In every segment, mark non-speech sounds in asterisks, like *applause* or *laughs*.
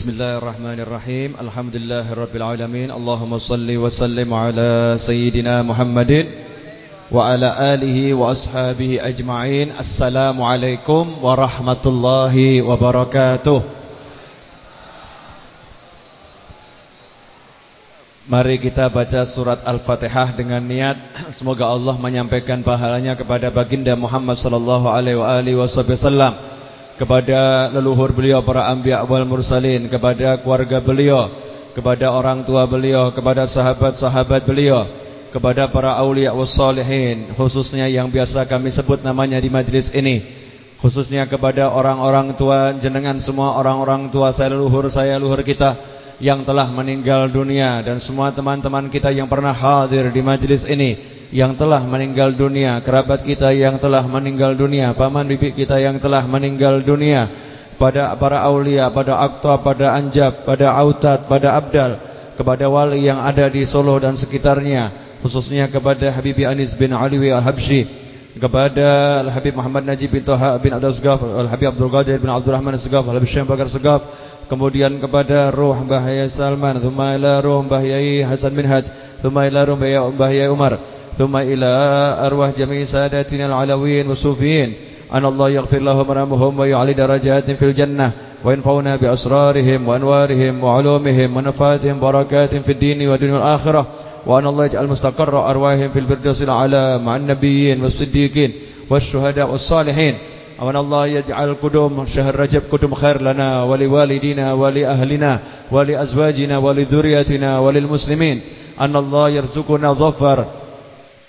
Bismillahirrahmanirrahim. Alhamdulillahirrabbilalamin Allahumma salli wa sallim ala Sayyidina Muhammadin Wa ala alihi wa ashabihi ajma'in. Assalamualaikum warahmatullahi wabarakatuh Mari kita baca surat Al-Fatihah dengan niat Semoga Allah menyampaikan pahalanya kepada baginda Muhammad sallallahu alaihi wasallam kepada leluhur beliau para anbiya wal mursalin, kepada keluarga beliau, kepada orang tua beliau, kepada sahabat-sahabat beliau, kepada para aulia wassalihin, khususnya yang biasa kami sebut namanya di majlis ini. Khususnya kepada orang-orang tua jenengan semua orang-orang tua saya leluhur saya leluhur kita yang telah meninggal dunia dan semua teman-teman kita yang pernah hadir di majlis ini yang telah meninggal dunia, kerabat kita yang telah meninggal dunia, paman bibi kita yang telah meninggal dunia, pada para aulia, pada akta, pada anjab, pada autat, pada abdal, kepada wali yang ada di Solo dan sekitarnya, khususnya kepada Habibi Anis bin Aliwi Al-Habsyi, kepada Al-Habib Muhammad Najib bin Toha bin Abdul Segaf, Al-Habib Abdul Qadir bin Abdul Rahman Segaf, Al-Habib Syekh Bakar Segaf, kemudian kepada Ruh Bahaya Salman, thumma ila Ruh Hasan bin Haj, thumma ila Ruh Umar, ثم إلى أرواح جميع ساداتنا العلويين والصوفيين. أن الله يغفر لهم ورحمهم ويعلي درجات في الجنة وينفعنا بأسرارهم وأنوارهم وعلومهم ونفاتهم بركات في الدين والدنيا والآخرة. وأن الله يجعل مستقر أرواحهم في الفردوس الأعلى مع النبيين والصديقين والشهداء والصالحين. وأن الله يجعل قدوم شهر رجب قدوم خير لنا ولوالدينا ولأهلنا ولأزواجنا ولذريتنا وللمسلمين. أن الله يرزقنا ظفر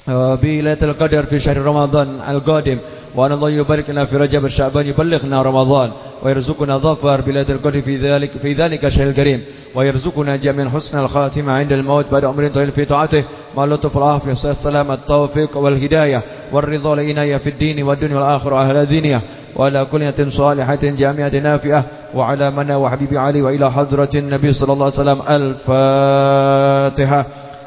بليلة القدر في شهر رمضان القادم. وأن الله يبارك لنا في رجب الشعبان يبلغنا رمضان ويرزقنا ظفر بليلة القدر في ذلك في ذلك الشهر الكريم. ويرزقنا جميع حسن الخاتمة عند الموت بعد عمر طويل في طاعته. مع اللطف والعافية والسلام التوفيق والهداية والرضا والعناية في الدين والدنيا والآخرة أهل الدنيا. وعلى كلية صالحة جامعة نافئة وعلى منا وحبيب علي وإلى حضرة النبي صلى الله عليه وسلم الفاتحة.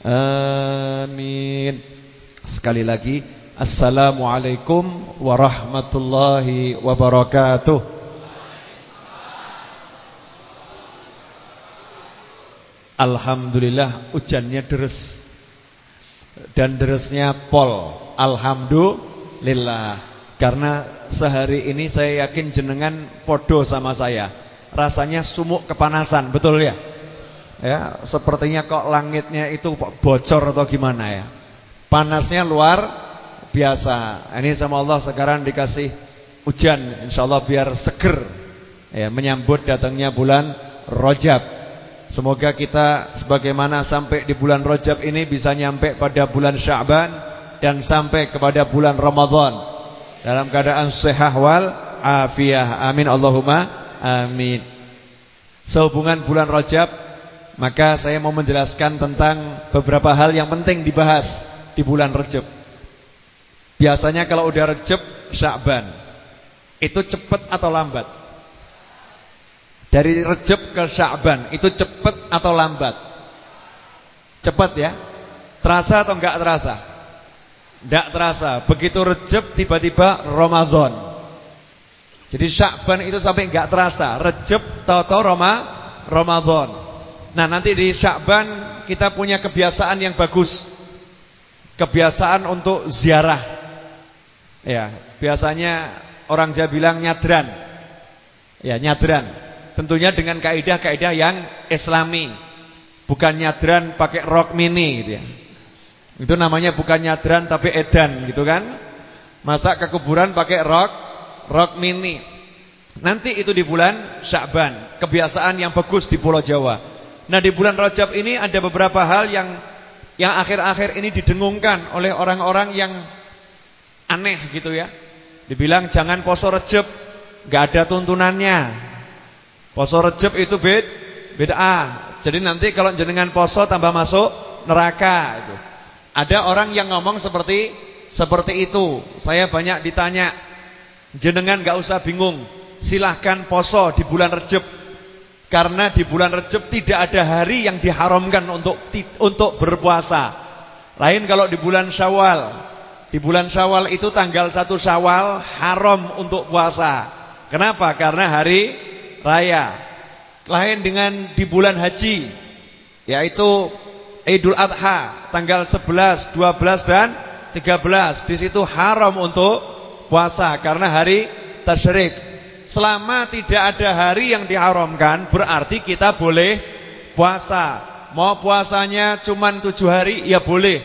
Amin. Sekali lagi Assalamualaikum warahmatullahi wabarakatuh. Alhamdulillah hujannya deres Dan deresnya pol. Alhamdulillah. Karena sehari ini saya yakin jenengan podo sama saya. Rasanya sumuk kepanasan Betul ya? Ya, sepertinya kok langitnya itu bocor atau gimana ya. Panasnya luar biasa. Ini sama Allah sekarang dikasih hujan, insyaallah biar seger ya menyambut datangnya bulan Rajab. Semoga kita sebagaimana sampai di bulan Rajab ini bisa nyampe pada bulan Sya'ban dan sampai kepada bulan Ramadan dalam keadaan sehat wal afiah. Amin Allahumma amin. Sehubungan bulan Rajab maka saya mau menjelaskan tentang beberapa hal yang penting dibahas di bulan Rejab. Biasanya kalau udah Rejab, Sya'ban. Itu cepat atau lambat? Dari Rejab ke Sya'ban, itu cepat atau lambat? Cepat ya? Terasa atau enggak terasa? Enggak terasa. Begitu Rejab tiba-tiba Ramadan. Jadi Sya'ban itu sampai enggak terasa. Rejab tahu-tahu Roma Ramadan. Nah nanti di Syakban kita punya kebiasaan yang bagus. Kebiasaan untuk ziarah. Ya biasanya orang Jawa bilang nyadran. Ya nyadran. Tentunya dengan kaidah-kaidah yang islami. Bukan nyadran pakai rok mini gitu ya. Itu namanya bukan nyadran tapi edan gitu kan. Masa ke kuburan pakai rok Rok mini. Nanti itu di bulan Syakban. Kebiasaan yang bagus di Pulau Jawa Nah di bulan Rajab ini ada beberapa hal yang yang akhir-akhir ini didengungkan oleh orang-orang yang aneh gitu ya. Dibilang jangan poso Rajab, nggak ada tuntunannya. Poso Rajab itu bed, bid'ah. Jadi nanti kalau jenengan poso tambah masuk neraka itu. Ada orang yang ngomong seperti seperti itu. Saya banyak ditanya, jenengan gak usah bingung. Silahkan poso di bulan Rejab. Karena di bulan Rejab tidak ada hari yang diharamkan untuk untuk berpuasa. Lain kalau di bulan Syawal. Di bulan Syawal itu tanggal 1 Syawal haram untuk puasa. Kenapa? Karena hari raya. Lain dengan di bulan haji yaitu Idul Adha tanggal 11, 12 dan 13. Di situ haram untuk puasa karena hari tasyrik. Selama tidak ada hari yang diharamkan berarti kita boleh puasa. Mau puasanya cuma tujuh hari ya boleh.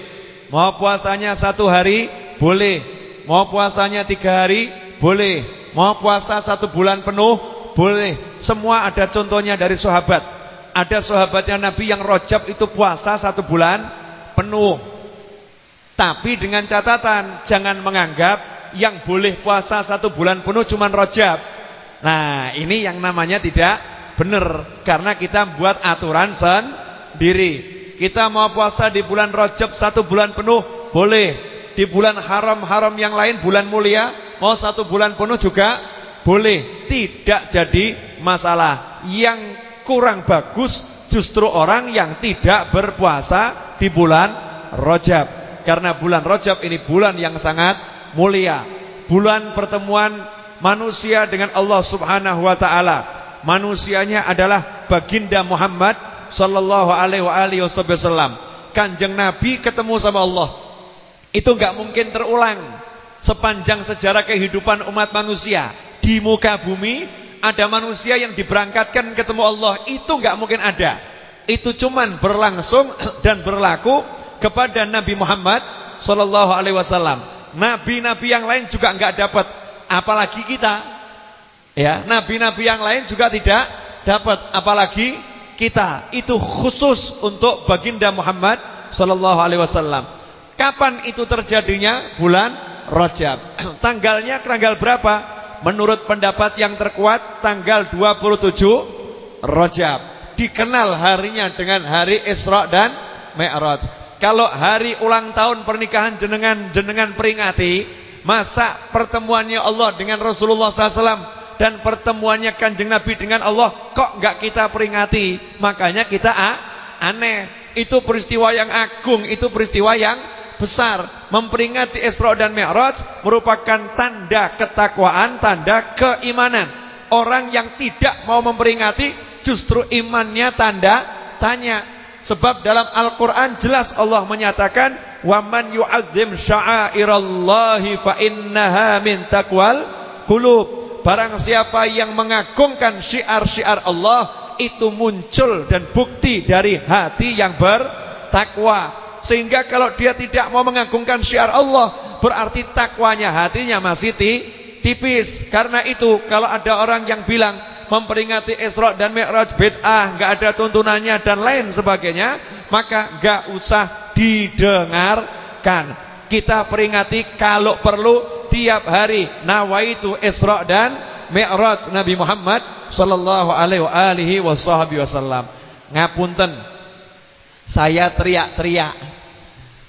Mau puasanya satu hari boleh. Mau puasanya tiga hari boleh. Mau puasa satu bulan penuh boleh. Semua ada contohnya dari sahabat. Ada sahabatnya Nabi yang rojab itu puasa satu bulan penuh. Tapi dengan catatan jangan menganggap yang boleh puasa satu bulan penuh cuma rojab. Nah ini yang namanya tidak benar karena kita buat aturan sendiri. Kita mau puasa di bulan Rajab satu bulan penuh boleh. Di bulan haram-haram yang lain bulan mulia mau satu bulan penuh juga boleh. Tidak jadi masalah. Yang kurang bagus justru orang yang tidak berpuasa di bulan Rajab. Karena bulan Rajab ini bulan yang sangat mulia. Bulan pertemuan manusia dengan Allah Subhanahu wa taala. Manusianya adalah baginda Muhammad sallallahu alaihi wasallam. Kanjeng Nabi ketemu sama Allah. Itu enggak mungkin terulang sepanjang sejarah kehidupan umat manusia. Di muka bumi ada manusia yang diberangkatkan ketemu Allah, itu enggak mungkin ada. Itu cuman berlangsung *clears throat* dan berlaku kepada Nabi Muhammad sallallahu alaihi wasallam. Nabi-nabi yang lain juga enggak dapat, apalagi kita. Ya, nabi-nabi yang lain juga tidak dapat, apalagi kita itu khusus untuk baginda Muhammad sallallahu alaihi wasallam. Kapan itu terjadinya? Bulan Rajab. *clears throat* Tanggalnya tanggal berapa? Menurut pendapat yang terkuat tanggal 27 Rajab. Dikenal harinya dengan hari Isra dan Mi'raj. Kalau hari ulang tahun pernikahan jenengan jenengan peringati, masa pertemuannya Allah dengan Rasulullah SAW dan pertemuannya kanjeng Nabi dengan Allah kok enggak kita peringati? Makanya kita ah, aneh. Itu peristiwa yang agung itu peristiwa yang besar. Memperingati Isra dan Mi'raj merupakan tanda ketakwaan tanda keimanan. Orang yang tidak mau memperingati justru imannya tanda tanya. Sebab dalam Al-Qur'an jelas Allah menyatakan waman yu'azzim sya'airallahi fa innaha min taqwal qulub Barang siapa yang mengagungkan syiar-syiar Allah itu muncul dan bukti dari hati yang bertakwa. Sehingga kalau dia tidak mau mengagungkan syiar Allah, berarti takwanya hatinya masih tipis. Karena itu kalau ada orang yang bilang memperingati Isra dan Mi'raj bid'ah, enggak ada tuntunannya dan lain sebagainya, maka enggak usah didengarkan. Kita peringati kalau perlu tiap hari nawaitu Isra dan Mi'raj Nabi Muhammad sallallahu alaihi wasallam. Ngapunten. Saya teriak-teriak.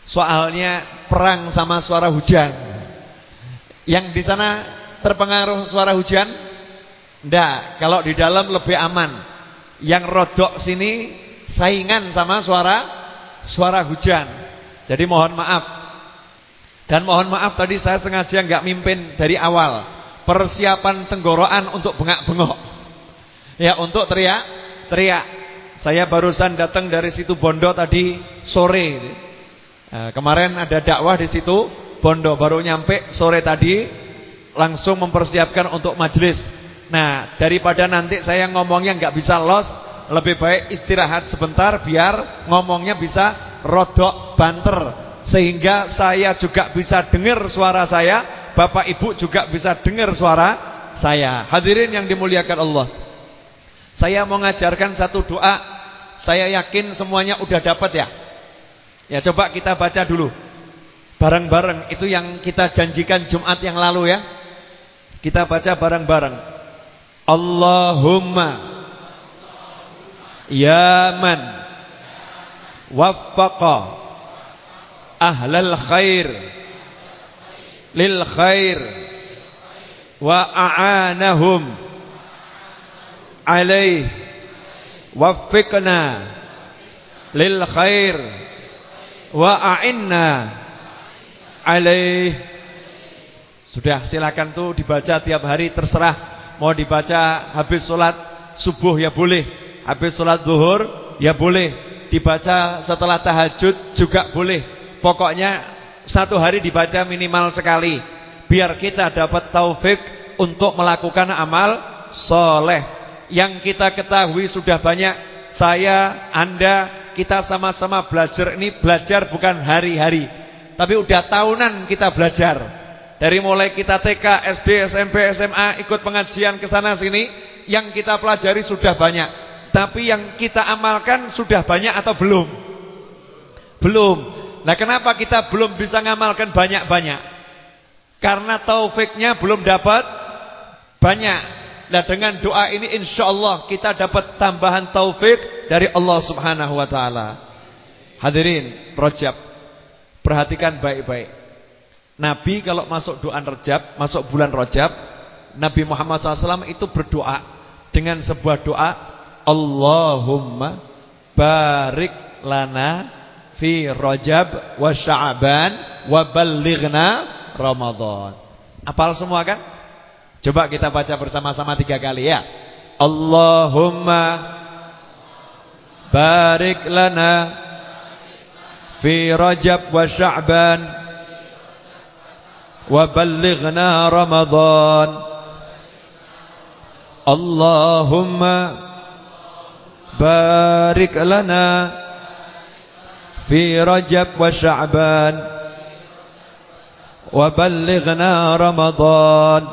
Soalnya perang sama suara hujan. Yang di sana terpengaruh suara hujan? Ndak, kalau di dalam lebih aman. Yang rodok sini saingan sama suara suara hujan. Jadi mohon maaf dan mohon maaf tadi saya sengaja nggak mimpin dari awal. Persiapan tenggorokan untuk bengak-bengok. Ya, untuk teriak, teriak. Saya barusan datang dari situ Bondo tadi sore. Nah, kemarin ada dakwah di situ Bondo baru nyampe sore tadi langsung mempersiapkan untuk majelis. Nah, daripada nanti saya ngomongnya nggak bisa los, lebih baik istirahat sebentar biar ngomongnya bisa rodok banter sehingga saya juga bisa dengar suara saya, Bapak Ibu juga bisa dengar suara saya. Hadirin yang dimuliakan Allah. Saya mau ngajarkan satu doa. Saya yakin semuanya udah dapat ya. Ya coba kita baca dulu. Bareng-bareng itu yang kita janjikan Jumat yang lalu ya. Kita baca bareng-bareng. Allahumma Ya man waffaqa ahlal khair lil khair wa a'anahum alaih waffiqna lil khair wa a'inna alaih sudah silakan tuh dibaca tiap hari terserah mau dibaca habis sholat subuh ya boleh habis sholat zuhur ya boleh. Dibaca setelah tahajud juga boleh. Pokoknya satu hari dibaca minimal sekali. Biar kita dapat taufik untuk melakukan amal soleh. Yang kita ketahui sudah banyak. Saya, anda, kita sama-sama belajar. Ini belajar bukan hari-hari. Tapi udah tahunan kita belajar. Dari mulai kita TK, SD, SMP, SMA ikut pengajian ke sana sini yang kita pelajari sudah banyak tapi yang kita amalkan sudah banyak atau belum belum nah kenapa kita belum bisa ngamalkan banyak-banyak karena taufiknya belum dapat banyak. Nah dengan doa ini insya Allah kita dapat tambahan taufik dari Allah subhanahu wa ta'ala. Hadirin Rojab. Perhatikan baik-baik. Nabi kalau masuk doa Rojab, masuk bulan Rojab, Nabi Muhammad SAW itu berdoa dengan sebuah doa, Allahumma barik lana fi Rojab wa Sya'ban wa ballighna Ramadan. Apal semua kan? Coba kita baca bersama-sama tiga kali ya. Allahumma barik lana fi Rajab wa Sya'ban wa ballighna Ramadan. Allahumma بارك لنا في رجب وشعبان وبلغنا رمضان.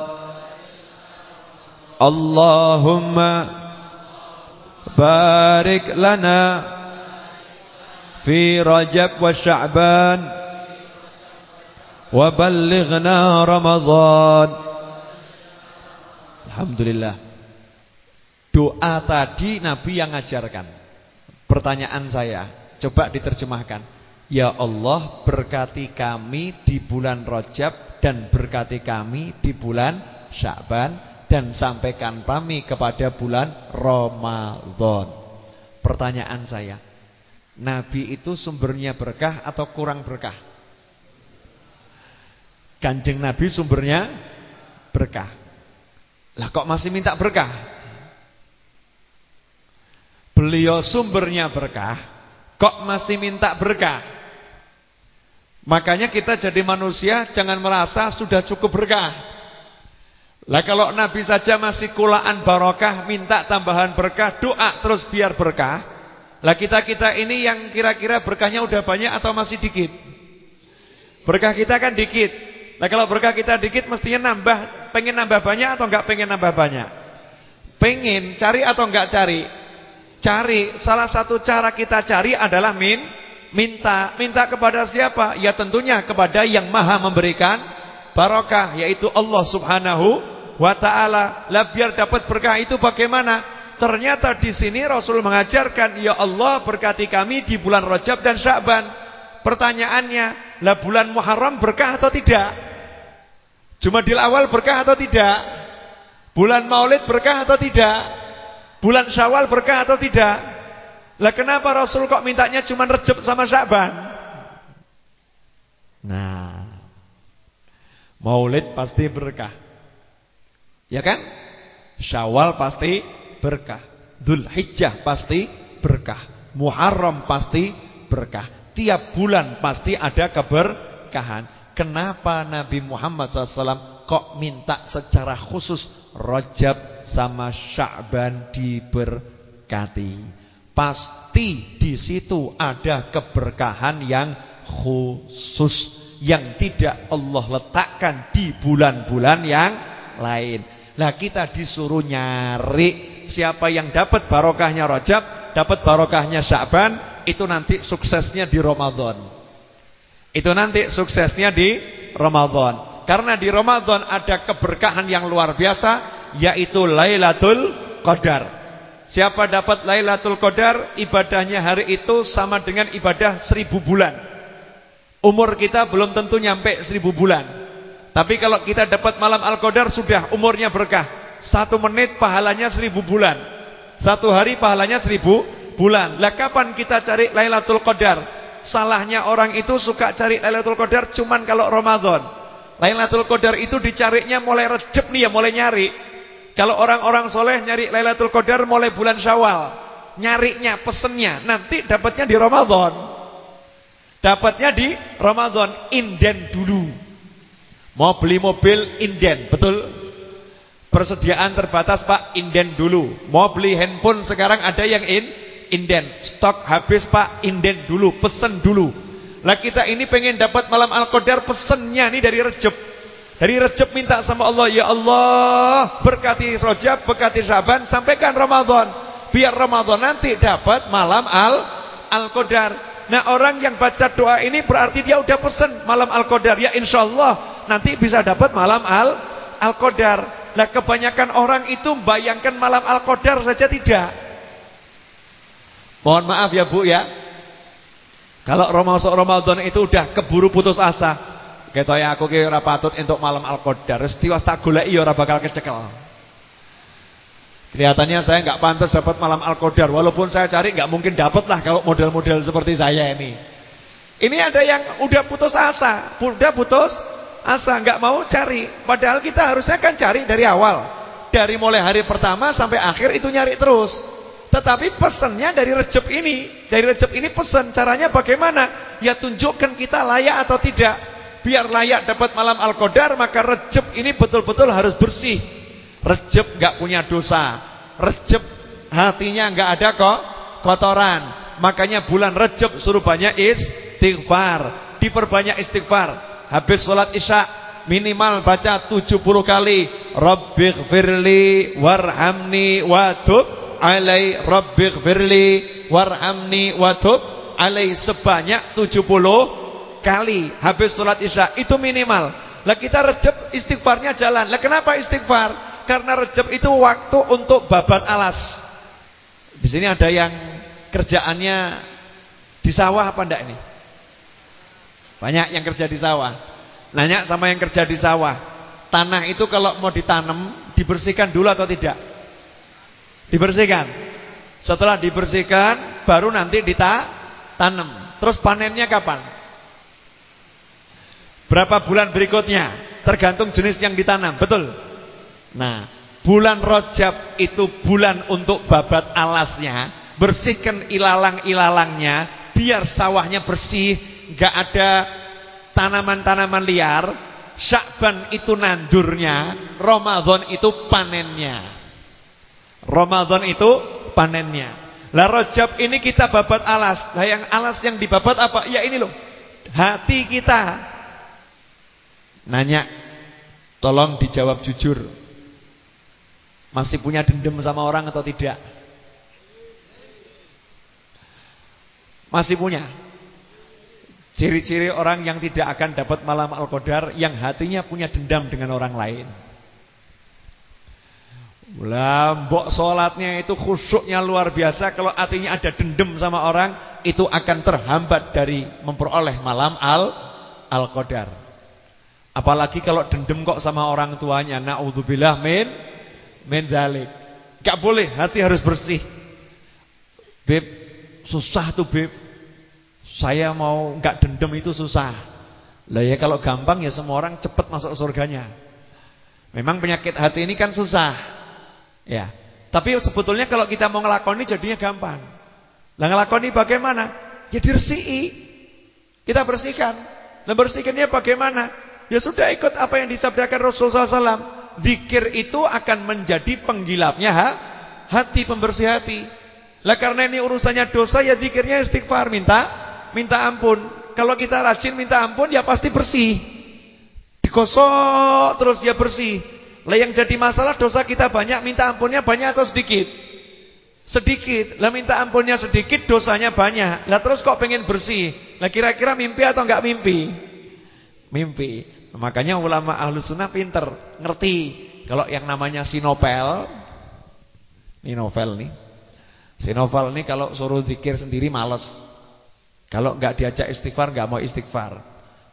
اللهم بارك لنا في رجب وشعبان وبلغنا رمضان. الحمد لله. Doa tadi Nabi yang ngajarkan Pertanyaan saya Coba diterjemahkan Ya Allah berkati kami di bulan Rajab dan berkati kami di bulan Sya'ban dan sampaikan kami kepada bulan Ramadan. Pertanyaan saya, Nabi itu sumbernya berkah atau kurang berkah? Kanjeng Nabi sumbernya berkah. Lah kok masih minta berkah? Beliau sumbernya berkah, kok masih minta berkah? Makanya kita jadi manusia jangan merasa sudah cukup berkah. Lah kalau Nabi saja masih kulaan barokah, minta tambahan berkah, doa terus biar berkah. Lah kita-kita ini yang kira-kira berkahnya udah banyak atau masih dikit? Berkah kita kan dikit. Nah kalau berkah kita dikit mestinya nambah, pengen nambah banyak atau enggak pengen nambah banyak? Pengen, cari atau enggak cari? Cari, salah satu cara kita cari adalah min Minta, minta kepada siapa? Ya tentunya kepada yang maha memberikan barokah Yaitu Allah subhanahu wa ta'ala Lah biar dapat berkah itu bagaimana? Ternyata di sini Rasul mengajarkan Ya Allah berkati kami di bulan Rajab dan Sya'ban Pertanyaannya Lah bulan Muharram berkah atau tidak? Jumadil awal berkah atau tidak? Bulan maulid berkah atau tidak? Bulan syawal berkah atau tidak? Lah kenapa Rasul kok mintanya cuma Rejab sama Sya'ban? Nah. Maulid pasti berkah. Ya kan? Syawal pasti berkah. Dzulhijjah pasti berkah. Muharram pasti berkah. Tiap bulan pasti ada keberkahan. Kenapa Nabi Muhammad SAW kok minta secara khusus Rajab sama Sya'ban diberkati? Pasti di situ ada keberkahan yang khusus yang tidak Allah letakkan di bulan-bulan yang lain. Nah kita disuruh nyari siapa yang dapat barokahnya Rajab, dapat barokahnya Sya'ban, itu nanti suksesnya di Ramadan. Itu nanti suksesnya di Ramadan. Karena di Ramadan ada keberkahan yang luar biasa yaitu Lailatul Qadar. Siapa dapat Lailatul Qadar, ibadahnya hari itu sama dengan ibadah seribu bulan. Umur kita belum tentu nyampe seribu bulan. Tapi kalau kita dapat malam Al-Qadar sudah umurnya berkah. Satu menit pahalanya seribu bulan. Satu hari pahalanya seribu bulan. Lah kapan kita cari Lailatul Qadar? Salahnya orang itu suka cari Lailatul Qadar cuman kalau Ramadan. Lailatul Qadar itu dicarinya mulai Rejab nih ya, mulai nyari. Kalau orang-orang soleh nyari Lailatul Qadar mulai bulan Syawal. Nyarinya, pesennya. Nanti dapatnya di Ramadan. Dapatnya di Ramadan. Inden dulu. Mau beli mobil, inden. Betul? Persediaan terbatas Pak, inden dulu. Mau beli handphone sekarang ada yang in, inden. Stok habis Pak, inden dulu. Pesen dulu. Lah kita ini pengen dapat malam Al-Qadar pesennya nih dari Rejab. Dari Rejab minta sama Allah, ya Allah, berkati Rajab, berkati Syaban, sampaikan Ramadan. Biar Ramadan nanti dapat malam Al Al-Qadar. Nah, orang yang baca doa ini berarti dia udah pesen malam Al-Qadar. Ya insyaallah nanti bisa dapat malam Al Al-Qadar. Nah, kebanyakan orang itu bayangkan malam Al-Qadar saja tidak. Mohon maaf ya Bu ya. Kalau Ramadan itu udah keburu putus asa. Ketoke aku ki ora patut entuk malam Al-Qadar. Setiwas tak goleki ya ora bakal kecekel. Kelihatannya saya nggak pantas dapat malam Al-Qadar. Walaupun saya cari nggak mungkin dapat lah kalau model-model seperti saya ini. Ini ada yang udah putus asa, udah putus asa nggak mau cari. Padahal kita harusnya kan cari dari awal. Dari mulai hari pertama sampai akhir itu nyari terus. Tetapi pesannya dari Recep ini, dari Recep ini pesan caranya bagaimana? Ya tunjukkan kita layak atau tidak biar layak dapat malam Al-Qadar maka Rejab ini betul-betul harus bersih. Rejab gak punya dosa. Rejab hatinya gak ada kok kotoran. Makanya bulan Rejab suruh banyak istighfar. Diperbanyak istighfar. Habis sholat Isya minimal baca 70 kali Rabbighfirli warhamni watub alai Rabbighfirli warhamni watub alai sebanyak 70 kali habis sholat isya itu minimal. Lah kita rejab istighfarnya jalan. Lah kenapa istighfar? Karena rejab itu waktu untuk babat alas. Di sini ada yang kerjaannya di sawah apa enggak ini? Banyak yang kerja di sawah. Nanya sama yang kerja di sawah. Tanah itu kalau mau ditanam dibersihkan dulu atau tidak? Dibersihkan. Setelah dibersihkan baru nanti ditanam. Terus panennya kapan? Berapa bulan berikutnya? Tergantung jenis yang ditanam, betul? Nah, bulan Rojab itu bulan untuk babat alasnya, bersihkan ilalang-ilalangnya, biar sawahnya bersih, gak ada tanaman-tanaman liar. Syakban itu nandurnya, Ramadan itu panennya. Ramadan itu panennya. Lah Rojab ini kita babat alas. Lah yang alas yang dibabat apa? Ya ini loh. Hati kita Nanya, tolong dijawab jujur. Masih punya dendam sama orang atau tidak? Masih punya. Ciri-ciri orang yang tidak akan dapat malam Al-Qadar yang hatinya punya dendam dengan orang lain. Lambok sholatnya itu khusyuknya luar biasa Kalau hatinya ada dendam sama orang Itu akan terhambat dari memperoleh malam Al-Qadar Apalagi kalau dendam kok sama orang tuanya. Na'udzubillah min min dzalik. Enggak boleh, hati harus bersih. Beb, susah tuh, Beb. Saya mau enggak dendam itu susah. Lah ya kalau gampang ya semua orang cepat masuk surganya. Memang penyakit hati ini kan susah. Ya. Tapi sebetulnya kalau kita mau ngelakoni jadinya gampang. Lah ngelakoni bagaimana? Ya dirsihi. Kita bersihkan. Nah bersihkannya bagaimana? Ya sudah ikut apa yang disabdakan Rasulullah SAW. Zikir itu akan menjadi penggilapnya ha? hati, pembersih hati. Lah karena ini urusannya dosa ya zikirnya istighfar, minta minta ampun. Kalau kita rajin minta ampun ya pasti bersih. Dikosok terus ya bersih. Lah yang jadi masalah dosa kita banyak, minta ampunnya banyak atau sedikit? Sedikit. Lah minta ampunnya sedikit, dosanya banyak. Lah terus kok pengen bersih? Lah kira-kira mimpi atau enggak mimpi? Mimpi. Makanya ulama ahlu sunnah pinter, ngerti. Kalau yang namanya sinopel, ini novel nih, Sinoval ini kalau suruh zikir sendiri males. Kalau nggak diajak istighfar nggak mau istighfar.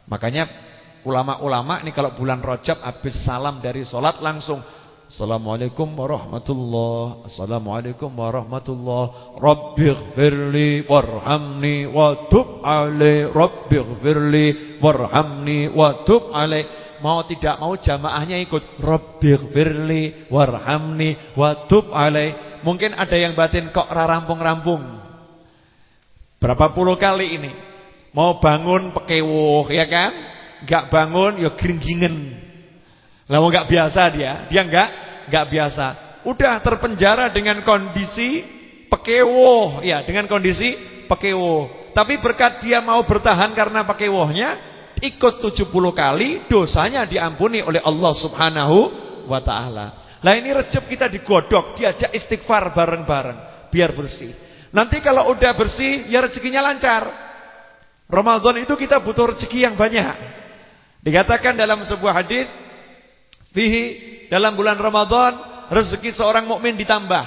Makanya ulama-ulama ini kalau bulan Rajab habis salam dari sholat langsung Assalamualaikum warahmatullahi Assalamualaikum warahmatullahi Rabbighfirli warhamni wa tub alai Rabbighfirli warhamni wa tub alai Mau tidak mau jamaahnya ikut Rabbighfirli warhamni wa alai Mungkin ada yang batin kok rampung-rampung? Berapa puluh kali ini? Mau bangun pekewuh ya kan Gak bangun ya geringgingen lah nggak biasa dia, dia nggak nggak biasa. Udah terpenjara dengan kondisi pekewo, ya, dengan kondisi pekewo. Tapi berkat dia mau bertahan karena pekewohnya, ikut 70 kali, dosanya diampuni oleh Allah Subhanahu wa taala. Lah ini Recep kita digodok, diajak istighfar bareng-bareng biar bersih. Nanti kalau udah bersih, ya rezekinya lancar. Ramadan itu kita butuh rezeki yang banyak. Dikatakan dalam sebuah hadis Fihi dalam bulan Ramadan rezeki seorang mukmin ditambah.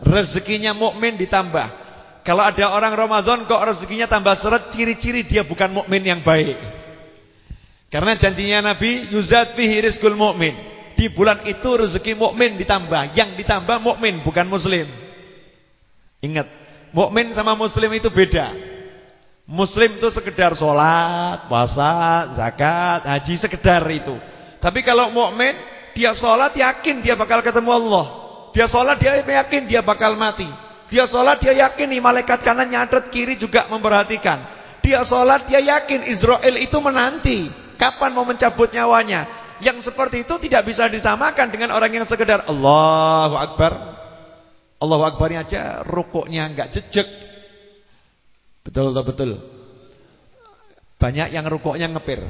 Rezekinya mukmin ditambah. Kalau ada orang Ramadan kok rezekinya tambah seret, ciri-ciri dia bukan mukmin yang baik. Karena janjinya Nabi yuzad fihi rizqul mukmin. Di bulan itu rezeki mukmin ditambah, yang ditambah mukmin bukan muslim. Ingat, mukmin sama muslim itu beda. Muslim itu sekedar sholat, puasa, zakat, haji sekedar itu. Tapi kalau mukmin, dia sholat yakin dia bakal ketemu Allah. Dia sholat dia yakin dia bakal mati. Dia sholat dia yakin nih malaikat kanan nyatet kiri juga memperhatikan. Dia sholat dia yakin Israel itu menanti kapan mau mencabut nyawanya. Yang seperti itu tidak bisa disamakan dengan orang yang sekedar Allahu Akbar. Allahu Akbarnya aja rukuknya enggak jejek. Betul betul betul. Banyak yang rukuknya ngepir.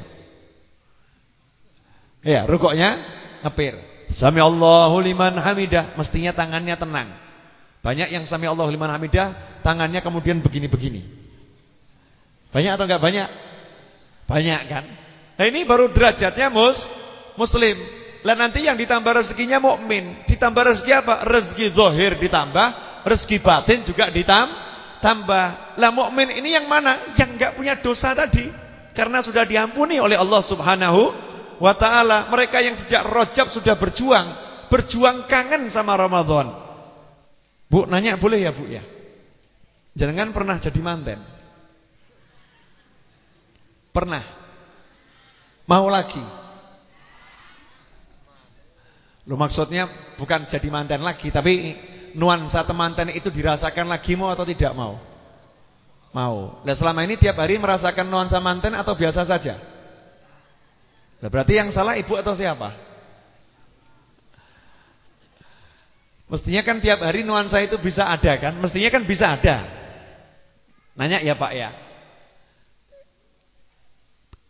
Ya, rukuknya ngepir. Sami Allahu liman hamidah, mestinya tangannya tenang. Banyak yang sami Allahu liman hamidah, tangannya kemudian begini-begini. Banyak atau enggak banyak? Banyak kan? Nah ini baru derajatnya mus muslim. Lah nanti yang ditambah rezekinya mukmin. Ditambah rezeki apa? Rezeki zahir ditambah, rezeki batin juga ditambah. Lah mukmin ini yang mana? Yang enggak punya dosa tadi. Karena sudah diampuni oleh Allah Subhanahu wa taala, mereka yang sejak Rajab sudah berjuang, berjuang kangen sama Ramadan. Bu, nanya boleh ya, Bu ya? Jangan pernah jadi manten. Pernah. Mau lagi? Lo maksudnya bukan jadi manten lagi, tapi nuansa temanten itu dirasakan lagi mau atau tidak mau? Mau. Dan selama ini tiap hari merasakan nuansa manten atau biasa saja? Nah, berarti yang salah ibu atau siapa? Mestinya kan tiap hari nuansa itu bisa ada kan? Mestinya kan bisa ada. Nanya ya Pak ya.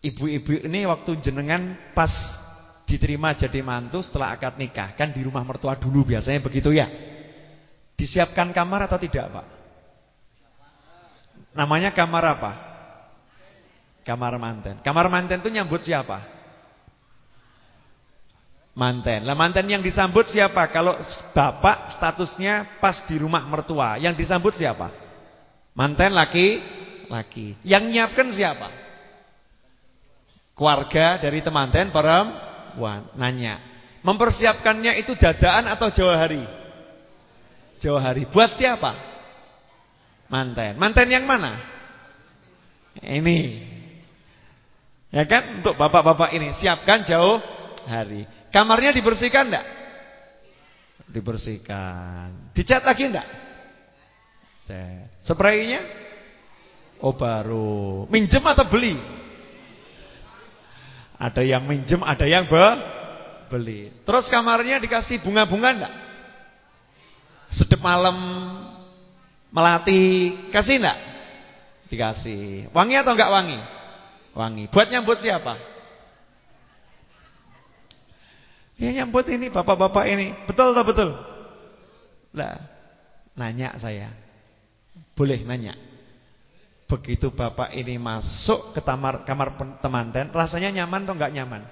Ibu-ibu ini waktu jenengan pas diterima jadi mantu setelah akad nikah kan di rumah mertua dulu biasanya begitu ya. Disiapkan kamar atau tidak Pak? Namanya kamar apa? Kamar manten. Kamar manten itu nyambut siapa? manten. Lah manten yang disambut siapa? Kalau bapak statusnya pas di rumah mertua, yang disambut siapa? Manten laki laki. Yang nyiapkan siapa? Keluarga dari temanten perempuan. Nanya. Mempersiapkannya itu dadaan atau Jawa hari? Jawa hari. Buat siapa? Manten. Manten yang mana? Ini. Ya kan untuk bapak-bapak ini siapkan jauh hari. Kamarnya dibersihkan enggak? Dibersihkan. Dicat lagi enggak? Cat. Oh baru. Minjem atau beli? Ada yang minjem, ada yang be beli. Terus kamarnya dikasih bunga-bunga enggak? Sedep malam melati kasih enggak? Dikasih. Wangi atau enggak wangi? Wangi. Buat nyambut siapa? Ya nyambut ini bapak-bapak ini. Betul atau betul? Lah, nanya saya. Boleh nanya. Begitu bapak ini masuk ke kamar kamar temanten, rasanya nyaman atau enggak nyaman?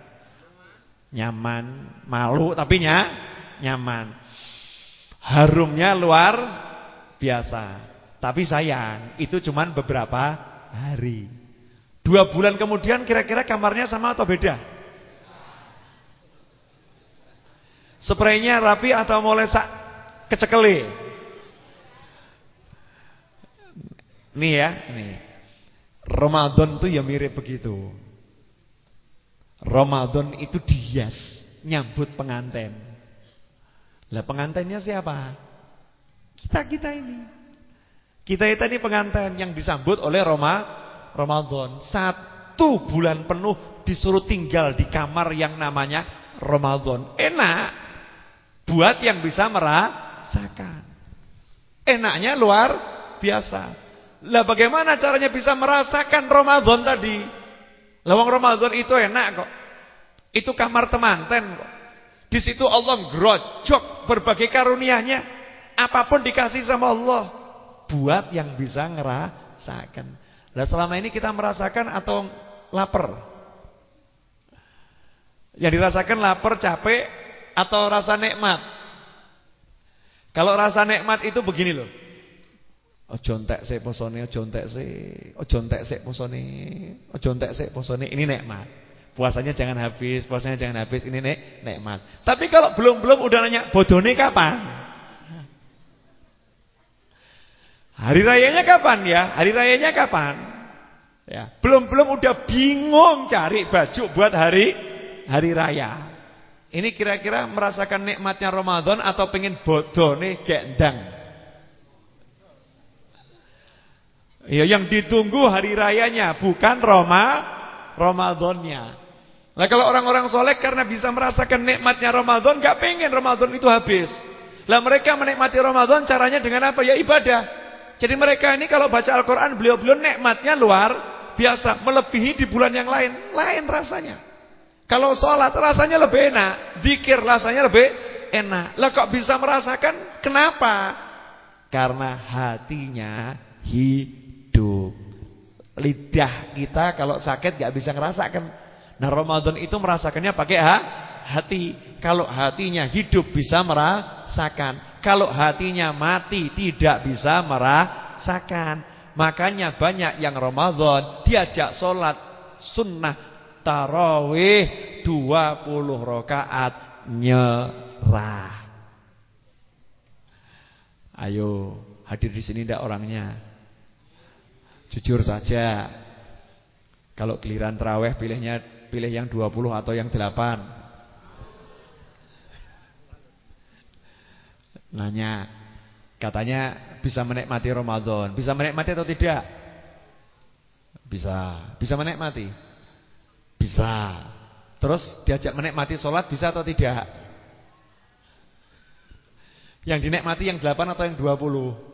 Nyaman, malu tapi nya, nyaman. Harumnya luar biasa. Tapi sayang, itu cuma beberapa hari. Dua bulan kemudian kira-kira kamarnya sama atau beda? Spraynya rapi atau mulai sak kecekeli? Nih ya, nih. Ramadan tuh ya mirip begitu. Ramadan itu dihias nyambut pengantin. Lah pengantinnya siapa? Kita-kita ini. Kita itu ini pengantin yang disambut oleh Roma Ramadan. Satu bulan penuh disuruh tinggal di kamar yang namanya Ramadan. Enak buat yang bisa merasakan. Enaknya luar biasa. Lah bagaimana caranya bisa merasakan Ramadan tadi? Lawang Ramadan itu enak kok. Itu kamar temanten kok. Di situ Allah grojok berbagai karunia-Nya. Apa pun dikasih sama Allah buat yang bisa ngerasakan. Lah selama ini kita merasakan atau lapar? Yang dirasakan lapar, capek atau rasa nikmat? Kalau rasa nikmat itu begini loh. Ojo entek sik posone, ojo entek sik, ojo entek sik posone, ojo entek sik posone. Ini nikmat. Puasanya jangan habis, puasanya jangan habis. Ini nek nikmat. Tapi kalau belum-belum udah nanya bodone kapan? Hari rayanya kapan ya? Hari rayanya kapan? Ya, belum-belum udah bingung cari baju buat hari hari raya. Ini kira-kira merasakan nikmatnya Ramadan atau pengen bodone gendang? Ya yang ditunggu hari rayanya bukan Roma Ramadannya. Nah kalau orang-orang soleh karena bisa merasakan nikmatnya Ramadan gak pengen Ramadan itu habis. Lah mereka menikmati Ramadan caranya dengan apa? Ya ibadah. Jadi mereka ini kalau baca Al-Quran beliau-beliau nikmatnya luar biasa. Melebihi di bulan yang lain. Lain rasanya. Kalau sholat rasanya lebih enak. Zikir rasanya lebih enak. Lah kok bisa merasakan? Kenapa? Karena hatinya hidup. Lidah kita kalau sakit gak bisa ngerasakan. Nah Ramadan itu merasakannya pakai ha? hati. Kalau hatinya hidup bisa merasakan. Kalau hatinya mati tidak bisa merasakan. Makanya banyak yang Ramadan diajak sholat sunnah tarawih 20 rakaat nyerah. Ayo hadir di sini ndak orangnya? Jujur saja. Kalau giliran terawih pilihnya pilih yang 20 atau yang 8? Nanya. Katanya bisa menikmati Ramadan. Bisa menikmati atau tidak? Bisa. Bisa menikmati? Bisa. Terus diajak menikmati sholat bisa atau tidak? Yang dinikmati yang 8 atau yang 20?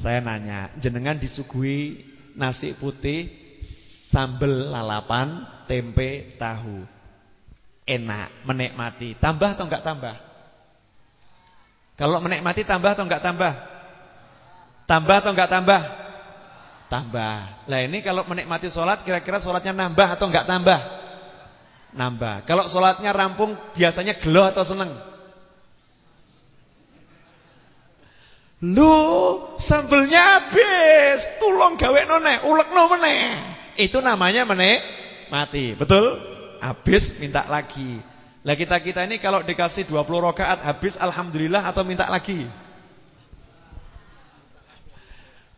Saya nanya, jenengan disuguhi nasi putih, sambel lalapan, tempe, tahu. Enak, menikmati. Tambah atau enggak tambah? Kalau menikmati tambah atau enggak tambah? Tambah atau enggak tambah? Tambah. Lah ini kalau menikmati sholat kira-kira sholatnya nambah atau enggak tambah? Nambah. Kalau sholatnya rampung biasanya gelo atau seneng? Lu sambelnya habis, tulung gawe none, ulekno meneh. Itu namanya meneh mati. Betul? Habis minta lagi. Lah kita-kita ini kalau dikasih 20 rakaat habis alhamdulillah atau minta lagi?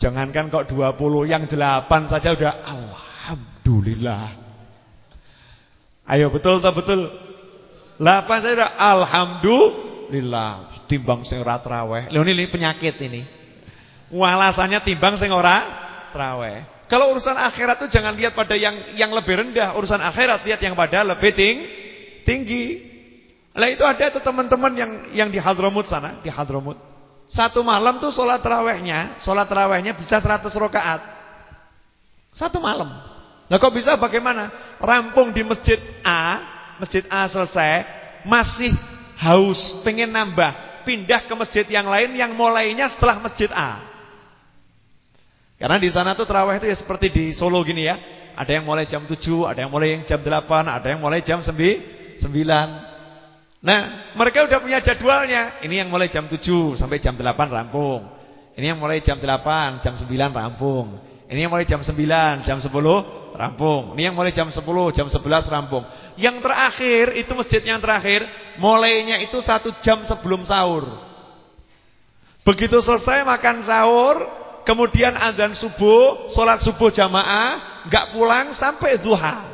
Jangankan kok 20, yang 8 saja udah alhamdulillah. Ayo betul atau betul? 8 saja udah alhamdulillah timbang sing ora traweh. Lho ini penyakit ini. Walasannya timbang sing ora traweh. Kalau urusan akhirat itu jangan lihat pada yang yang lebih rendah, urusan akhirat lihat yang pada lebih ting, tinggi. Lah itu ada tuh teman-teman yang yang di Hadramut sana, di Hadramut. Satu malam tuh sholat terawihnya, sholat terawihnya bisa 100 rakaat. Satu malam. Nah kok bisa bagaimana? Rampung di masjid A, masjid A selesai, masih haus, pengen nambah pindah ke masjid yang lain yang mulainya setelah masjid A. Karena di sana tuh terawih itu ya seperti di Solo gini ya. Ada yang mulai jam 7, ada yang mulai jam 8, ada yang mulai jam 9. Nah, mereka udah punya jadwalnya. Ini yang mulai jam 7 sampai jam 8 rampung. Ini yang mulai jam 8, jam 9 rampung. Ini yang mulai jam 9, jam 10 rampung. Ini yang mulai jam 10, jam 11 rampung. Yang terakhir itu masjid yang terakhir mulainya itu satu jam sebelum sahur. Begitu selesai makan sahur, kemudian azan subuh, sholat subuh jamaah, nggak pulang sampai duha.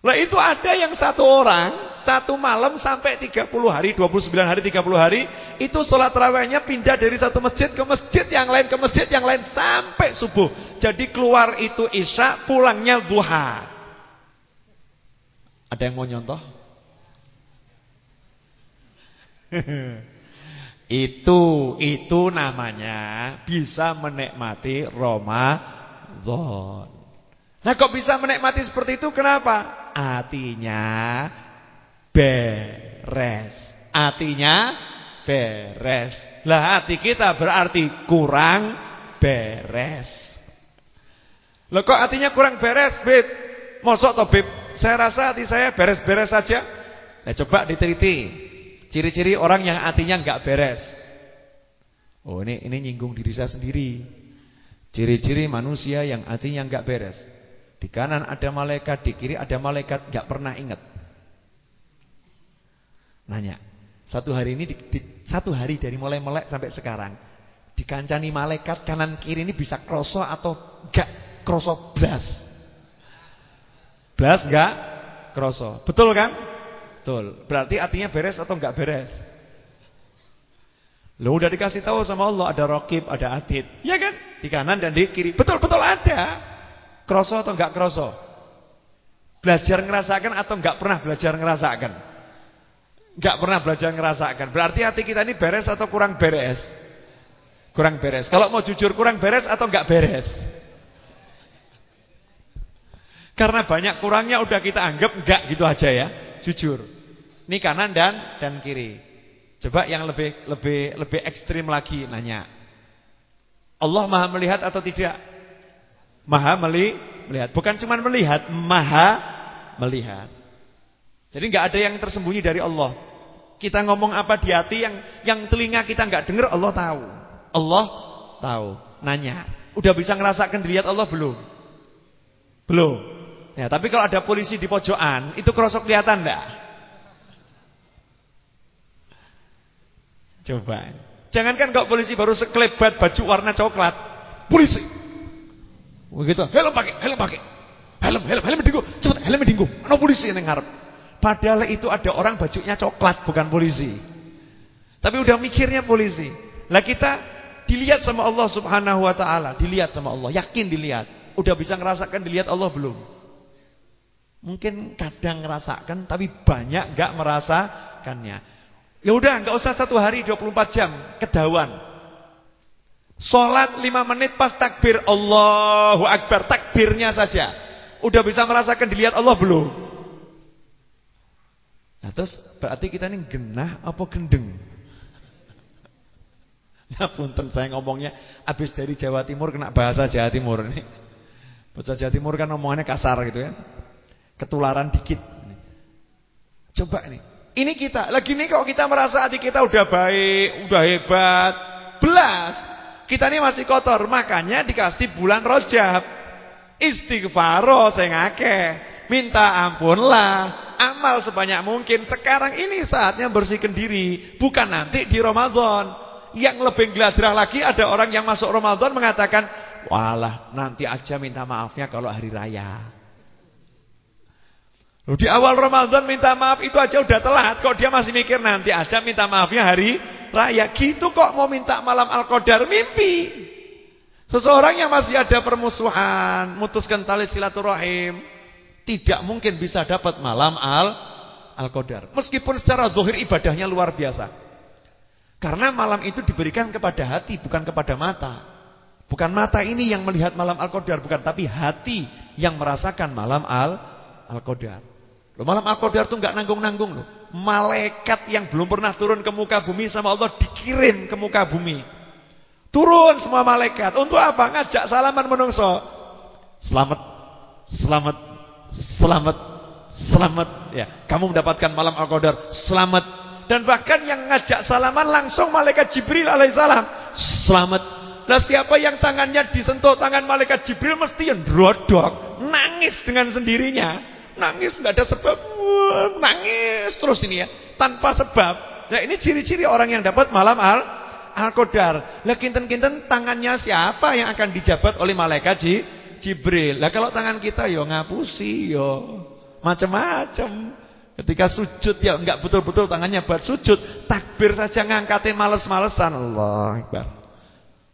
Lah itu ada yang satu orang satu malam sampai 30 hari, 29 hari, 30 hari itu sholat rawehnya pindah dari satu masjid ke masjid yang lain ke masjid yang lain sampai subuh. Jadi keluar itu isya, pulangnya duha. Ada yang mau nyontoh? *laughs* itu itu namanya bisa menikmati Ramadan. Nah kok bisa menikmati seperti itu kenapa? Hatinya beres. Hatinya beres. Lah hati kita berarti kurang beres. Loh kok hatinya kurang beres, Beb? Mosok toh, Beb? Saya rasa hati saya beres-beres saja. Nah coba diteliti. Ciri-ciri orang yang hatinya enggak beres. Oh ini ini nyinggung diri saya sendiri. Ciri-ciri manusia yang hatinya enggak beres. Di kanan ada malaikat, di kiri ada malaikat, gak pernah ingat. Nanya, satu hari ini, di, di, satu hari dari mulai melek sampai sekarang, dikancani malaikat kanan kiri ini bisa kroso atau gak kroso blas? Blas gak kroso, betul kan? Betul. Berarti artinya beres atau gak beres? Lo udah dikasih tahu sama Allah ada rokib, ada atid, ya kan? Di kanan dan di kiri, betul betul ada. Kroso atau enggak kroso? Belajar ngerasakan atau enggak pernah belajar ngerasakan? Enggak pernah belajar ngerasakan. Berarti hati kita ini beres atau kurang beres? Kurang beres. Kalau mau jujur kurang beres atau enggak beres? Karena banyak kurangnya udah kita anggap enggak gitu aja ya. Jujur. Ini kanan dan dan kiri. Coba yang lebih lebih lebih ekstrim lagi nanya. Allah Maha melihat atau tidak? Maha melihat. Bukan cuma melihat, maha melihat. Jadi nggak ada yang tersembunyi dari Allah. Kita ngomong apa di hati yang yang telinga kita nggak dengar Allah tahu. Allah tahu. Nanya, udah bisa ngerasakan dilihat Allah belum? Belum. Ya, tapi kalau ada polisi di pojokan, itu kerosok kelihatan enggak? Coba. Jangankan kalau polisi baru sekelebat baju warna coklat. Polisi Begitu, helm pakai, helm pakai. Helm, helm, helm dinggo. Cepet, helm dinggo. Ana polisi ning ngarep. Padahal itu ada orang bajunya coklat bukan polisi. Tapi udah mikirnya polisi. Lah kita dilihat sama Allah Subhanahu wa taala, dilihat sama Allah, yakin dilihat. Udah bisa ngerasakan dilihat Allah belum? Mungkin kadang ngerasakan tapi banyak enggak merasakannya. Ya udah enggak usah satu hari 24 jam kedawan. Sholat lima menit pas takbir Allahu Akbar Takbirnya saja Udah bisa merasakan dilihat Allah belum? Nah terus berarti kita ini genah apa gendeng? Nah *laughs* punten saya ngomongnya Habis dari Jawa Timur kena bahasa Jawa Timur ini. Bahasa Jawa Timur kan omongannya kasar gitu ya Ketularan dikit Coba nih Ini kita, lagi nih kalau kita merasa hati kita udah baik Udah hebat Belas kita ini masih kotor, makanya dikasih bulan Rojab. Istighfaro sing akeh. Minta ampunlah, amal sebanyak mungkin. Sekarang ini saatnya bersihkan diri, bukan nanti di Ramadan. Yang lebih geladrah lagi ada orang yang masuk Ramadan mengatakan, "Walah, nanti aja minta maafnya kalau hari raya." Di awal Ramadan minta maaf itu aja udah telat. Kok dia masih mikir nanti aja minta maafnya hari raya. Gitu kok mau minta malam Al-Qadar mimpi. Seseorang yang masih ada permusuhan, mutuskan tali silaturahim, tidak mungkin bisa dapat malam al Al-Qadar. Meskipun secara zahir ibadahnya luar biasa. Karena malam itu diberikan kepada hati, bukan kepada mata. Bukan mata ini yang melihat malam Al-Qadar, bukan, tapi hati yang merasakan malam Al-Qadar. Loh, malam Al-Qadar itu enggak nanggung-nanggung loh malaikat yang belum pernah turun ke muka bumi sama Allah dikirim ke muka bumi. Turun semua malaikat. Untuk apa? Ngajak salaman menungso. Selamat, selamat, selamat, selamat ya. Kamu mendapatkan malam Al-Qadar, selamat. Dan bahkan yang ngajak salaman langsung malaikat Jibril alaihissalam, selamat. Lah siapa yang tangannya disentuh tangan malaikat Jibril mesti yang drodok, nangis dengan sendirinya. Nangis nggak ada sebab, nangis terus ini ya, tanpa sebab. Nah ini ciri-ciri orang yang dapat malam al Al-Qadar. Lah kinten-kinten tangannya siapa yang akan dijabat oleh malaikat Jibril? Lah kalau tangan kita yo ngapusi yo macam-macam. Ketika sujud ya enggak betul-betul tangannya buat sujud, takbir saja ngangkatin males-malesan. Allah Akbar.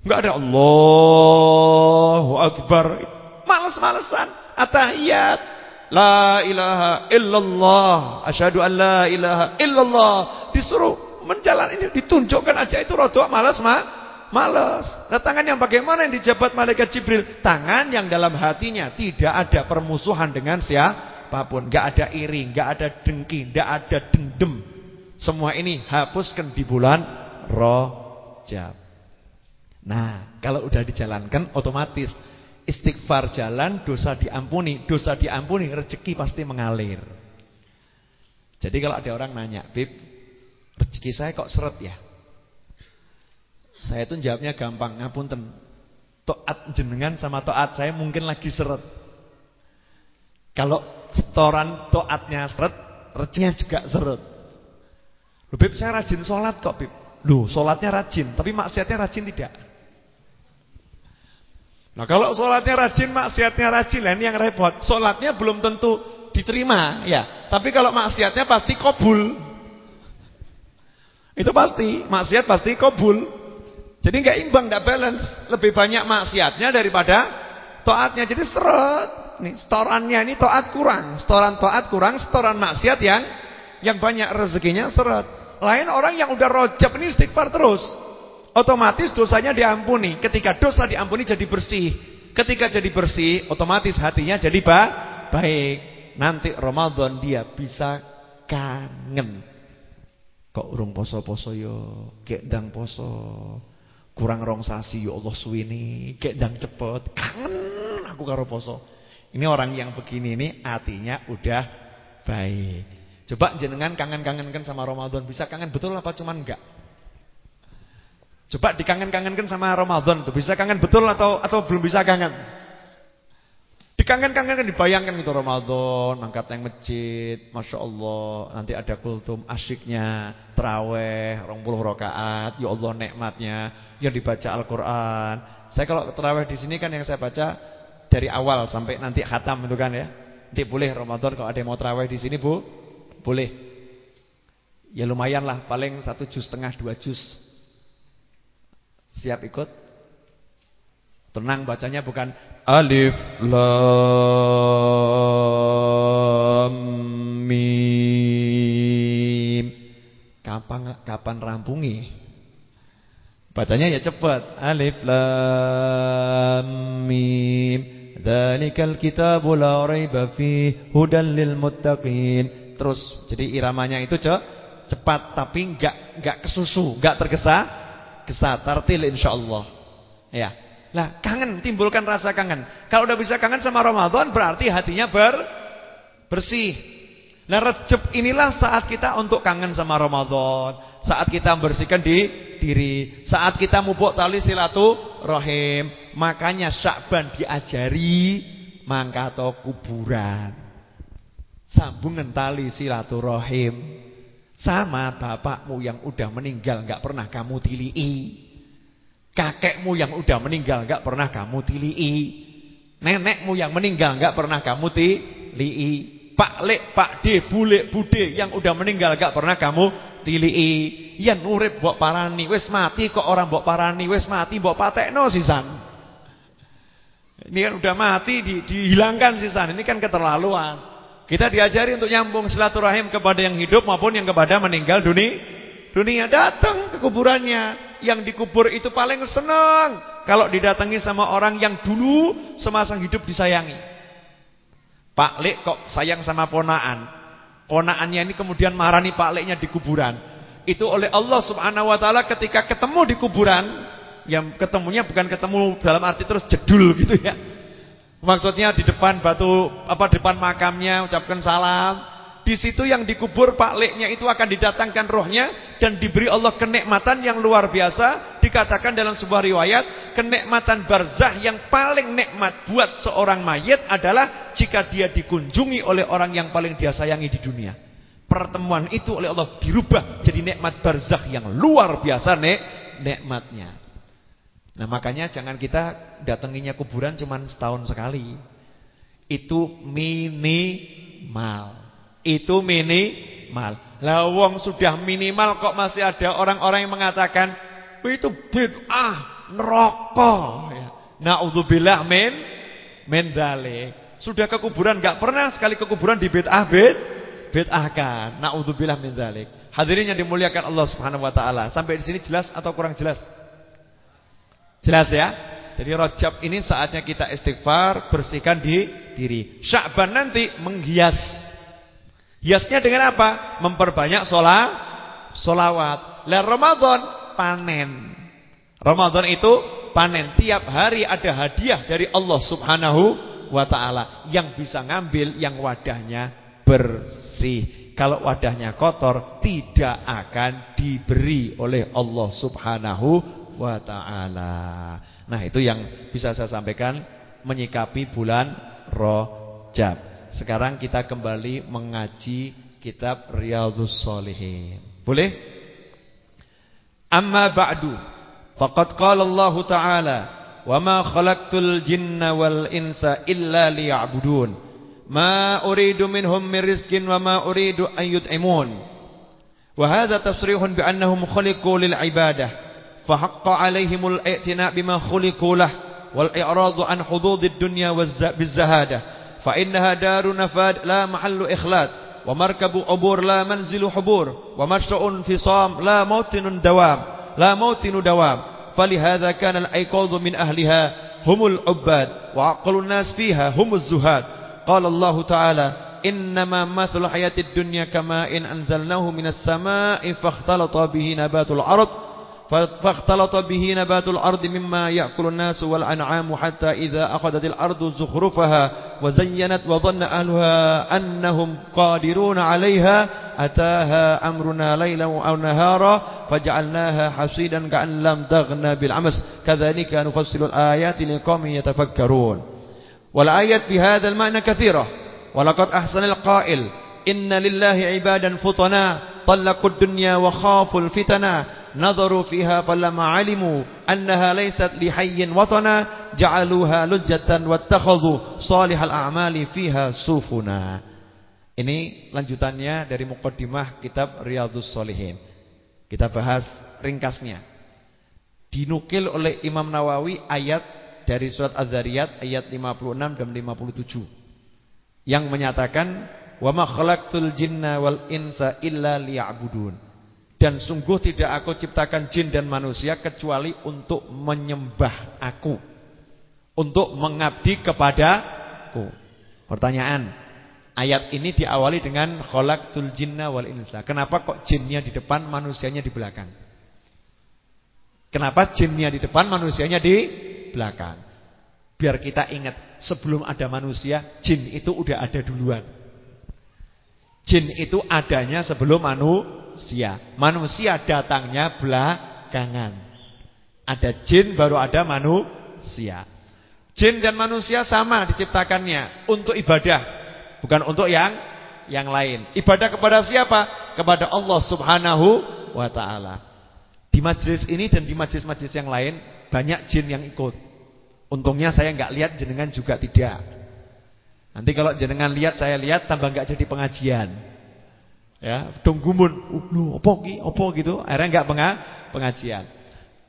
Enggak ada Allahu Akbar. Males-malesan. Atahiyat. La ilaha illallah. Asyhadu an la ilaha illallah. Disuruh menjalan ini ditunjukkan aja itu rodok males mak. Males. Nah, tangan yang bagaimana yang dijabat malaikat Jibril? Tangan yang dalam hatinya tidak ada permusuhan dengan siapa apa pun, nggak ada iri, nggak ada dengki, nggak ada dendam. Semua ini hapuskan di bulan Rajab. Nah, kalau udah dijalankan otomatis istighfar jalan, dosa diampuni, dosa diampuni, rezeki pasti mengalir. Jadi kalau ada orang nanya, "Bib, rezeki saya kok seret ya?" Saya tuh jawabnya gampang, ngapunten. Toat jenengan sama toat saya mungkin lagi seret. Kalau setoran toatnya seret, rezekinya juga seret. Loh Bib, saya rajin sholat kok Bib. Loh, sholatnya rajin, tapi maksiatnya rajin tidak. Nah kalau sholatnya rajin, maksiatnya rajin, lah ini yang repot. Sholatnya belum tentu diterima, ya. Tapi kalau maksiatnya pasti kobul. Itu pasti, maksiat pasti kobul. Jadi nggak imbang, nggak balance. Lebih banyak maksiatnya daripada toatnya. Jadi seret nih, setorannya ini taat kurang, setoran taat kurang, setoran maksiat yang yang banyak rezekinya seret. Lain orang yang udah rojab ini istighfar terus. Otomatis dosanya diampuni. Ketika dosa diampuni jadi bersih. Ketika jadi bersih, otomatis hatinya jadi ba baik. Nanti Ramadan dia bisa kangen. Kok urung poso-poso yo, kek ndang poso. Kurang rong sasi yo Allah suwini, kek ndang cepet. Kangen aku karo poso. Ini orang yang begini ini artinya udah baik. Coba jenengan kangen-kangenkan sama Ramadan. Bisa kangen betul apa cuman enggak? Coba dikangen-kangenkan sama Ramadan tuh. Bisa kangen betul atau atau belum bisa kangen? Dikangen-kangenkan dibayangkan itu Ramadan, angkat yang masjid, Masya Allah, nanti ada kultum asyiknya, terawih, puluh rakaat, ya Allah nikmatnya, yang dibaca Al-Quran. Saya kalau terawih di sini kan yang saya baca dari awal sampai nanti khatam itu kan ya. Nanti boleh Ramadan kalau ada yang mau terawih di sini Bu, boleh. Ya lumayan lah, paling satu juz setengah dua juz. Siap ikut? Tenang bacanya bukan alif lam mim. Kapan kapan rampungi? Bacanya ya cepat. Alif lam mim. Dzalikal kitabu la raiba fi hudan lil muttaqin. Terus jadi iramanya itu cepat tapi enggak enggak kesusu, enggak tergesa gesa tartil insyaallah. Ya. Lah kangen timbulkan rasa kangen. Kalau udah bisa kangen sama Ramadan berarti hatinya ber bersih. Nah Rejab inilah saat kita untuk kangen sama Ramadan, saat kita membersihkan di diri, saat kita mubuk tali silaturahim, makanya Syakban diajari mangkato kuburan. Sambungan tali silaturahim sama bapakmu yang udah meninggal nggak pernah kamu tilii. Kakekmu yang udah meninggal nggak pernah kamu tilii. Nenekmu yang meninggal nggak pernah kamu tilii. Pak Lek, Pak D, Bule, Bude yang udah meninggal nggak pernah kamu tilii yen urip mbok parani, wis mati kok orang mbok parani, wis mati mbok patekno sisan. Ini kan udah mati di, dihilangkan sisan. Ini kan keterlaluan. Kita diajari untuk nyambung silaturahim kepada yang hidup maupun yang kepada meninggal dunia. Dunia datang ke kuburannya. Yang dikubur itu paling senang kalau didatangi sama orang yang dulu semasa hidup disayangi. Pak Lek kok sayang sama ponaan. Ponaannya ini kemudian marani Pak Leknya di kuburan itu oleh Allah Subhanahu wa taala ketika ketemu di kuburan, yang ketemunya bukan ketemu dalam arti terus jedul gitu ya. Maksudnya di depan batu apa depan makamnya ucapkan salam. Di situ yang dikubur Pak Leknya itu akan didatangkan rohnya dan diberi Allah kenikmatan yang luar biasa. Dikatakan dalam sebuah riwayat, kenikmatan barzah yang paling nikmat buat seorang mayit adalah jika dia dikunjungi oleh orang yang paling dia sayangi di dunia. Pertemuan itu oleh Allah dirubah jadi nikmat barzah yang luar biasa nek nikmatnya. Nah makanya jangan kita datanginya kuburan cuma setahun sekali. Itu minimal. Itu minimal. Lah wong sudah minimal kok masih ada orang-orang yang mengatakan itu bid'ah, neraka ya. Nauzubillah min min dalik. Sudah ke kuburan enggak pernah sekali ke kuburan di bid'ah bid bid'ahkan. Nauzubillah min dalik. Hadirin yang dimuliakan Allah Subhanahu wa taala. Sampai di sini jelas atau kurang jelas? Jelas ya? Jadi Rajab ini saatnya kita istighfar, bersihkan di diri. Sya'ban nanti menghias. Hiasnya dengan apa? Memperbanyak sholat, sholawat. Lah Ramadan panen. Ramadan itu panen. Tiap hari ada hadiah dari Allah Subhanahu wa taala yang bisa ngambil yang wadahnya bersih. Kalau wadahnya kotor tidak akan diberi oleh Allah Subhanahu wa taala. Nah, itu yang bisa saya sampaikan menyikapi bulan Rajab. Sekarang kita kembali mengaji kitab Riyadhus Shalihin. Boleh? Amma ba'du. Faqad qala Allah Ta'ala, "Wa ma khalaqtul jinna wal insa illa liya'budun. Ma uridu minhum min rizqin wa ma uridu an yut'imun." Wa hadha tasrihun bi annahum khuliqu lil ibadah. I'tina' bima khuliqu lahu wal i'radu an hududid dunya biz zahadah. فإنها دار نفاد لا محل إخلاد ومركب عبور لا منزل حبور ومشرع انفصام لا موطن دوام لا موطن دوام فلهذا كان الأيقاظ من أهلها هم العباد وعقل الناس فيها هم الزهاد قال الله تعالى إنما مثل حياة الدنيا كما إن أنزلناه من السماء فاختلط به نبات الأرض فاختلط به نبات الأرض مما يأكل الناس والأنعام حتى إذا أخذت الأرض زخرفها وزينت وظن أهلها أنهم قادرون عليها أتاها أمرنا ليلا أو نهارا فجعلناها حصيدا كأن لم تغن بالعمس كذلك نفصل الآيات لقوم يتفكرون. والآيات في هذا المعنى كثيرة. ولقد أحسن القائل inna lillahi ibadan futana talaqud dunya wa khaful fitana nadharu fiha falamma alimu annaha laysat lihayyin watana ja'aluha lujjatan wattakhadhu salihal a'mali fiha sufuna. Ini lanjutannya dari mukaddimah kitab Riyadus Shalihin. Kita bahas ringkasnya. Dinukil oleh Imam Nawawi ayat dari surat Az-Zariyat ayat 56 dan 57 yang menyatakan wa jinna wal insa illa liya'budun dan sungguh tidak aku ciptakan jin dan manusia kecuali untuk menyembah aku. Untuk mengabdi kepadaku. Pertanyaan. Ayat ini diawali dengan khalaqtul jinna wal insa. Kenapa kok jinnya di depan, manusianya di belakang? Kenapa jinnya di depan, manusianya di belakang? Biar kita ingat, sebelum ada manusia, jin itu udah ada duluan. Jin itu adanya sebelum manusia manusia. Datangnya belakangan. Ada jin baru ada manusia. Jin dan manusia sama diciptakannya untuk ibadah, bukan untuk yang yang lain. Ibadah kepada siapa? Kepada Allah Subhanahu wa taala. Di majelis ini dan di majelis-majelis yang lain banyak jin yang ikut. Untungnya saya nggak lihat jenengan juga tidak. Nanti kalau jenengan lihat saya lihat tambah nggak jadi pengajian. Ya, dong gumun, lu opo ki, opo gitu. Akhirnya enggak pengajian.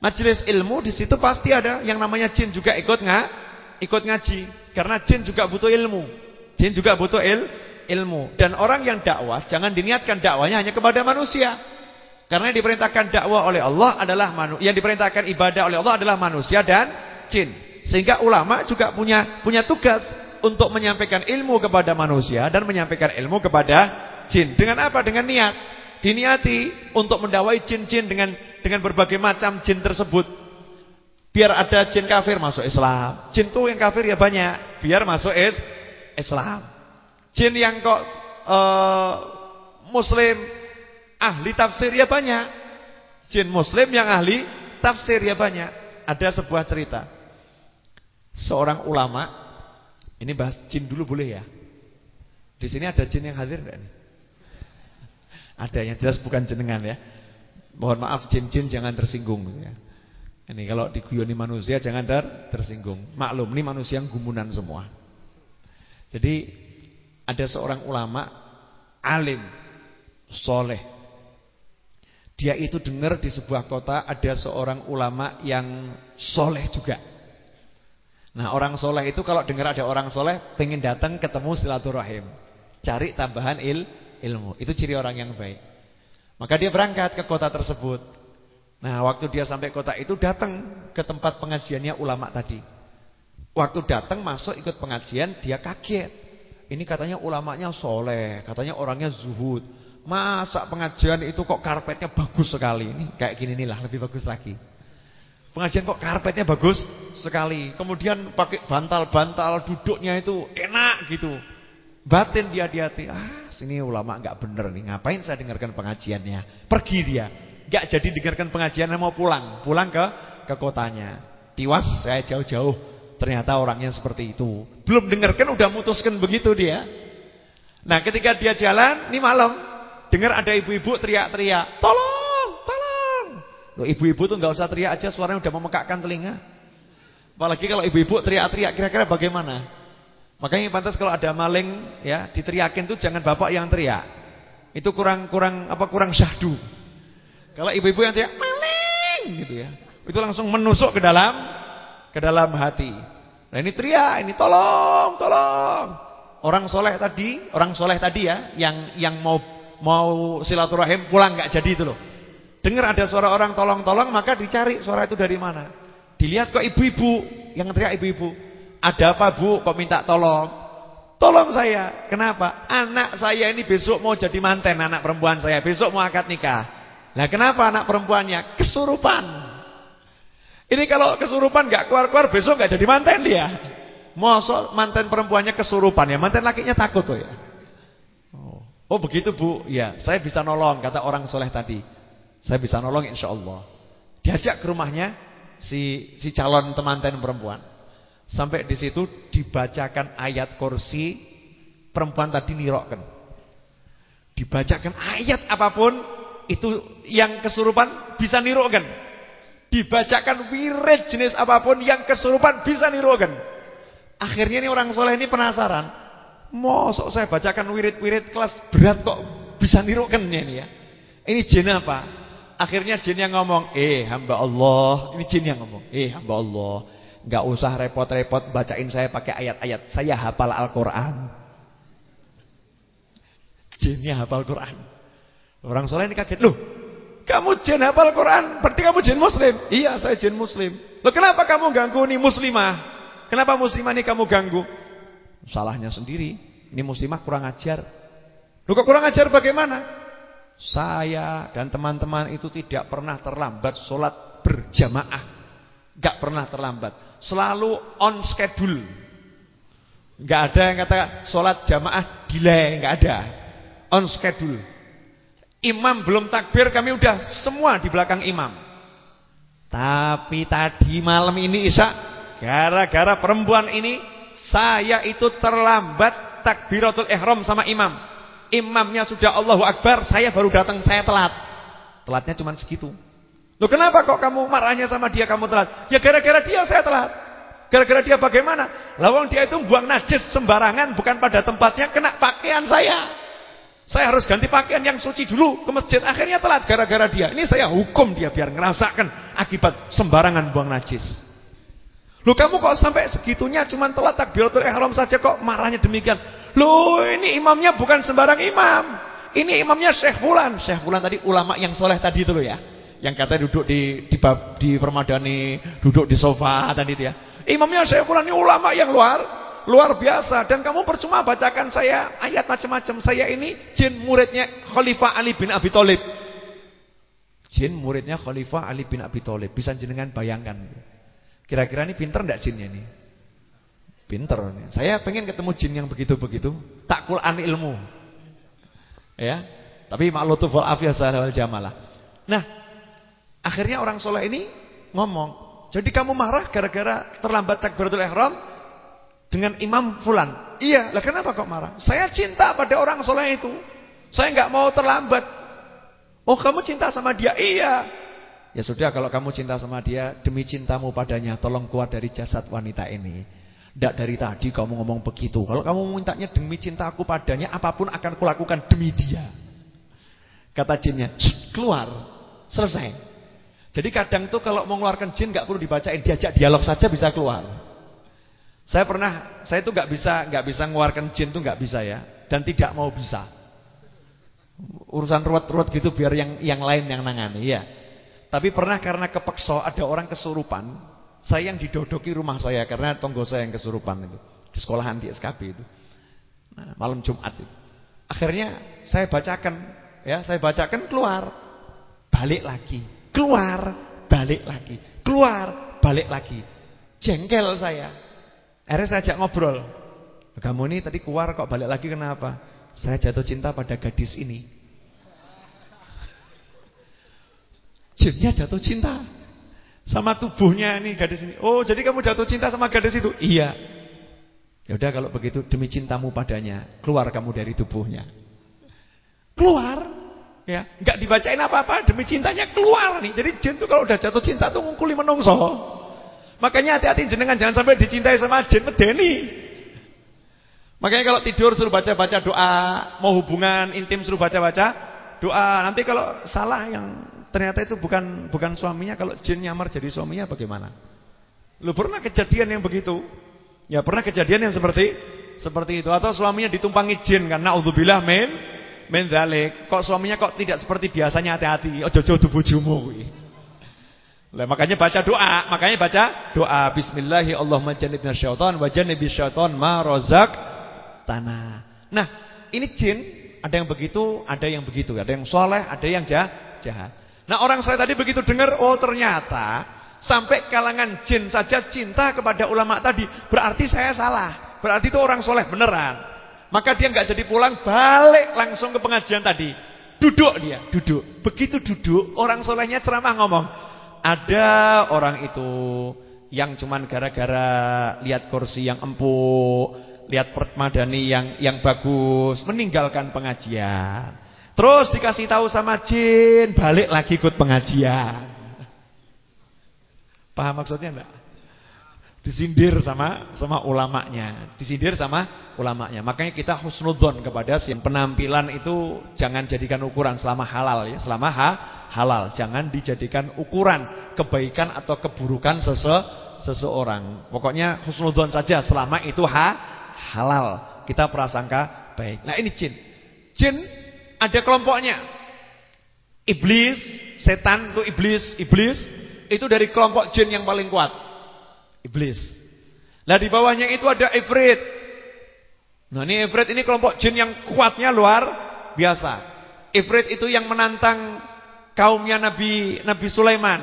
Majelis ilmu di situ pasti ada yang namanya jin juga ikut nggak? Ikut ngaji. Karena jin juga butuh ilmu. Jin juga butuh il, ilmu. Dan orang yang dakwah jangan diniatkan dakwahnya hanya kepada manusia. Karena yang diperintahkan dakwah oleh Allah adalah manusia, yang diperintahkan ibadah oleh Allah adalah manusia dan jin. Sehingga ulama juga punya punya tugas untuk menyampaikan ilmu kepada manusia dan menyampaikan ilmu kepada jin. Dengan apa? Dengan niat. Diniati untuk mendawai jin-jin dengan dengan berbagai macam jin tersebut. Biar ada jin kafir masuk Islam. Jin tuh yang kafir ya banyak, biar masuk is Islam. Jin yang kok uh, muslim ahli tafsir ya banyak. Jin muslim yang ahli tafsir ya banyak. Ada sebuah cerita. Seorang ulama, ini bahas jin dulu boleh ya? Di sini ada jin yang hadir enggak nih? Ada yang jelas bukan jenengan ya. Mohon maaf jin-jin jangan tersinggung ya. Ini kalau diguyoni manusia jangan ter tersinggung. Maklum ini manusia yang gumunan semua. Jadi ada seorang ulama alim, soleh. Dia itu dengar di sebuah kota ada seorang ulama yang soleh juga. Nah orang soleh itu kalau dengar ada orang soleh pengen datang ketemu silaturahim. Cari tambahan il, ilmu. Itu ciri orang yang baik. Maka dia berangkat ke kota tersebut. Nah, waktu dia sampai kota itu datang ke tempat pengajiannya ulama tadi. Waktu datang masuk ikut pengajian, dia kaget. Ini katanya ulamanya soleh, katanya orangnya zuhud. Masa pengajian itu kok karpetnya bagus sekali. Ini kayak gini nih lah, lebih bagus lagi. Pengajian kok karpetnya bagus sekali. Kemudian pakai bantal-bantal, duduknya itu enak gitu. Batin dia di hati, ah sini ulama nggak bener nih, ngapain saya dengarkan pengajiannya? Pergi dia. Gak jadi dengarkan pengajian mau pulang, pulang ke ke kotanya. Tiwas saya jauh-jauh, ternyata orangnya seperti itu. Belum dengarkan udah mutuskan begitu dia. Nah, ketika dia jalan, ini malam, dengar ada ibu-ibu teriak-teriak, "Tolong, tolong." Loh, ibu-ibu tuh nggak usah teriak aja suaranya udah memekakkan telinga. Apalagi kalau ibu-ibu teriak-teriak, kira-kira bagaimana? Makanya pantas kalau ada maling ya, diteriakin tuh jangan bapak yang teriak. Itu kurang kurang apa kurang syahdu. Kalau ibu-ibu yang teriak maling gitu ya. Itu langsung menusuk ke dalam ke dalam hati. Nah ini teriak, ini tolong, tolong. Orang soleh tadi, orang soleh tadi ya, yang yang mau mau silaturahim pulang nggak jadi itu loh. Dengar ada suara orang tolong-tolong, maka dicari suara itu dari mana. Dilihat kok ibu-ibu yang teriak ibu-ibu. Ada apa bu? Kok minta tolong? Tolong saya. Kenapa? Anak saya ini besok mau jadi manten anak perempuan saya. Besok mau akad nikah. Nah kenapa anak perempuannya? Kesurupan. Ini kalau kesurupan gak keluar-keluar besok gak jadi manten dia. Mosok manten perempuannya kesurupan ya. Manten lakinya takut tuh ya. Oh. oh begitu bu. Ya saya bisa nolong kata orang soleh tadi. Saya bisa nolong insya Allah. Diajak ke rumahnya si si calon temanten perempuan. Sampai di situ dibacakan ayat kursi perempuan tadi nirokkan. Dibacakan ayat apa pun itu yang kesurupan bisa nirukan. Dibacakan wirid jenis apa pun yang kesurupan bisa nirukan. Akhirnya ini orang soleh ini penasaran. Mosok saya bacakan wirid-wirid kelas berat kok bisa nirukan ini ya. Ini jin apa? Akhirnya jin yang ngomong, "Eh, hamba Allah." Ini jin yang ngomong, "Eh, hamba Allah, enggak usah repot-repot bacain saya pakai ayat-ayat. Saya hafal Al-Qur'an." Jinnya hafal Quran. Orang soleh ini kaget. Loh, kamu jin hafal Quran, berarti kamu jin muslim. Iya, saya jin muslim. Loh, kenapa kamu ganggu nih muslimah? Kenapa muslimah ini kamu ganggu? Salahnya sendiri. Ini muslimah kurang ajar. Loh, kok kurang ajar bagaimana? Saya dan teman-teman itu tidak pernah terlambat sholat berjamaah. Gak pernah terlambat. Selalu on schedule. Gak ada yang kata sholat jamaah delay. Gak ada. On schedule. Imam belum takbir kami udah semua di belakang imam. Tapi tadi malam ini Isya gara-gara perempuan ini saya itu terlambat takbiratul ihram sama imam. Imamnya sudah Allahu Akbar, saya baru datang, saya telat. Telatnya cuma segitu. Loh kenapa kok kamu marahnya sama dia kamu telat? Ya gara-gara dia saya telat. Gara-gara dia bagaimana? Lawang dia itu buang najis sembarangan bukan pada tempatnya kena pakaian saya. Saya harus ganti pakaian yang suci dulu ke masjid. Akhirnya telat gara-gara dia. Ini saya hukum dia biar ngerasakan akibat sembarangan buang najis. Loh kamu kok sampai segitunya cuman telat takbiratul ihram saja kok marahnya demikian. Loh ini imamnya bukan sembarang imam. Ini imamnya Syekh Fulan. Syekh Fulan tadi ulama yang soleh tadi itu loh ya. Yang katanya duduk di di, di permadani, duduk di sofa tadi itu ya. Imamnya Syekh Fulan ini ulama yang luar luar biasa dan kamu percuma bacakan saya ayat macam-macam. Saya ini jin muridnya Khalifah Ali bin Abi Thalib. Jin muridnya Khalifah Ali bin Abi Thalib. Bisa jenengan bayangkan. Kira-kira ini pinter enggak jinnya ini? Pinter. Saya pengen ketemu jin yang begitu-begitu, tak Quran ilmu. Ya. Tapi ma'lutuf wal afiyah wal jamalah. Nah, akhirnya orang soleh ini ngomong, "Jadi kamu marah gara-gara terlambat takbiratul ihram dengan imam fulan?" "Iya." "Lah kenapa kok marah?" "Saya cinta pada orang soleh itu. Saya nggak mau terlambat." "Oh, kamu cinta sama dia?" "Iya." Ya sudah kalau kamu cinta sama dia Demi cintamu padanya Tolong keluar dari jasad wanita ini Tidak dari tadi kamu ngomong begitu. Kalau kamu mintanya demi cintaku padanya Apa pun akan kulakukan demi dia. Kata jinnya Keluar. Selesai. Jadi kadang tuh kalau mengeluarkan jin nggak perlu dibacain Diajak dialog saja bisa keluar. Saya pernah Saya tuh nggak bisa nggak bisa mengeluarkan jin tuh nggak bisa ya. Dan tidak mau bisa. Urusan ruwet-ruwet gitu biar yang yang lain yang nangani ya tapi pernah karena kepeksa ada orang kesurupan, saya yang didodoki rumah saya karena tonggo saya yang kesurupan itu di sekolahan di SKB itu. Nah, malam Jumat itu. Akhirnya saya bacakan, ya saya bacakan keluar, balik lagi, keluar, balik lagi, keluar, balik lagi. Jengkel saya. Akhirnya saya ajak ngobrol. Kamu ini tadi keluar kok balik lagi kenapa? Saya jatuh cinta pada gadis ini. Jinnya jatuh cinta sama tubuhnya ini gadis ini. Oh, jadi kamu jatuh cinta sama gadis itu? Iya. Ya udah kalau begitu demi cintamu padanya, keluar kamu dari tubuhnya. Keluar. Ya, enggak dibacain apa-apa demi cintanya keluar nih. Jadi jin tuh kalau udah jatuh cinta tuh ngungkuli menungso. Makanya hati-hati jenengan jangan sampai dicintai sama jin medeni. Makanya kalau tidur suruh baca-baca doa, mau hubungan intim suruh baca-baca doa. Nanti kalau salah yang Ternyata itu bukan bukan suaminya kalau jin nyamar jadi suaminya bagaimana? Lu pernah kejadian yang begitu? Ya pernah kejadian yang seperti seperti itu atau suaminya ditumpangi jin kan naudzubillah min min dzalik. Kok suaminya kok tidak seperti biasanya hati-hati. Ojo-ojo bojomu kuwi. Lah makanya baca doa, makanya baca doa bismillahi Allahumma jannibna syaitan wa jannibi syaitan ma razaq tanah. Nah, ini jin ada yang begitu, ada yang begitu, ada yang soleh, ada yang jahat. Nah orang saya tadi begitu dengar, oh ternyata sampai kalangan jin saja cinta kepada ulama tadi. Berarti saya salah. Berarti itu orang soleh beneran. Maka dia nggak jadi pulang, balik langsung ke pengajian tadi. Duduk dia, duduk. Begitu duduk, orang solehnya ceramah ngomong. Ada orang itu yang cuman gara-gara lihat kursi yang empuk, lihat permadani yang yang bagus, meninggalkan pengajian. Terus dikasih tahu sama jin, balik lagi ikut pengajian. Paham maksudnya enggak? Disindir sama sama ulamanya, disindir sama ulamanya. Makanya kita husnudzon kepada si penampilan itu jangan jadikan ukuran selama halal ya, selama ha, halal. Jangan dijadikan ukuran kebaikan atau keburukan sese, seseorang. Pokoknya husnudzon saja selama itu ha, halal. Kita prasangka baik. Nah, ini jin. Jin ada kelompoknya. Iblis, setan itu iblis, iblis itu dari kelompok jin yang paling kuat. Iblis. Nah di bawahnya itu ada ifrit. Nah ini ifrit ini kelompok jin yang kuatnya luar biasa. Ifrit itu yang menantang kaumnya Nabi Nabi Sulaiman.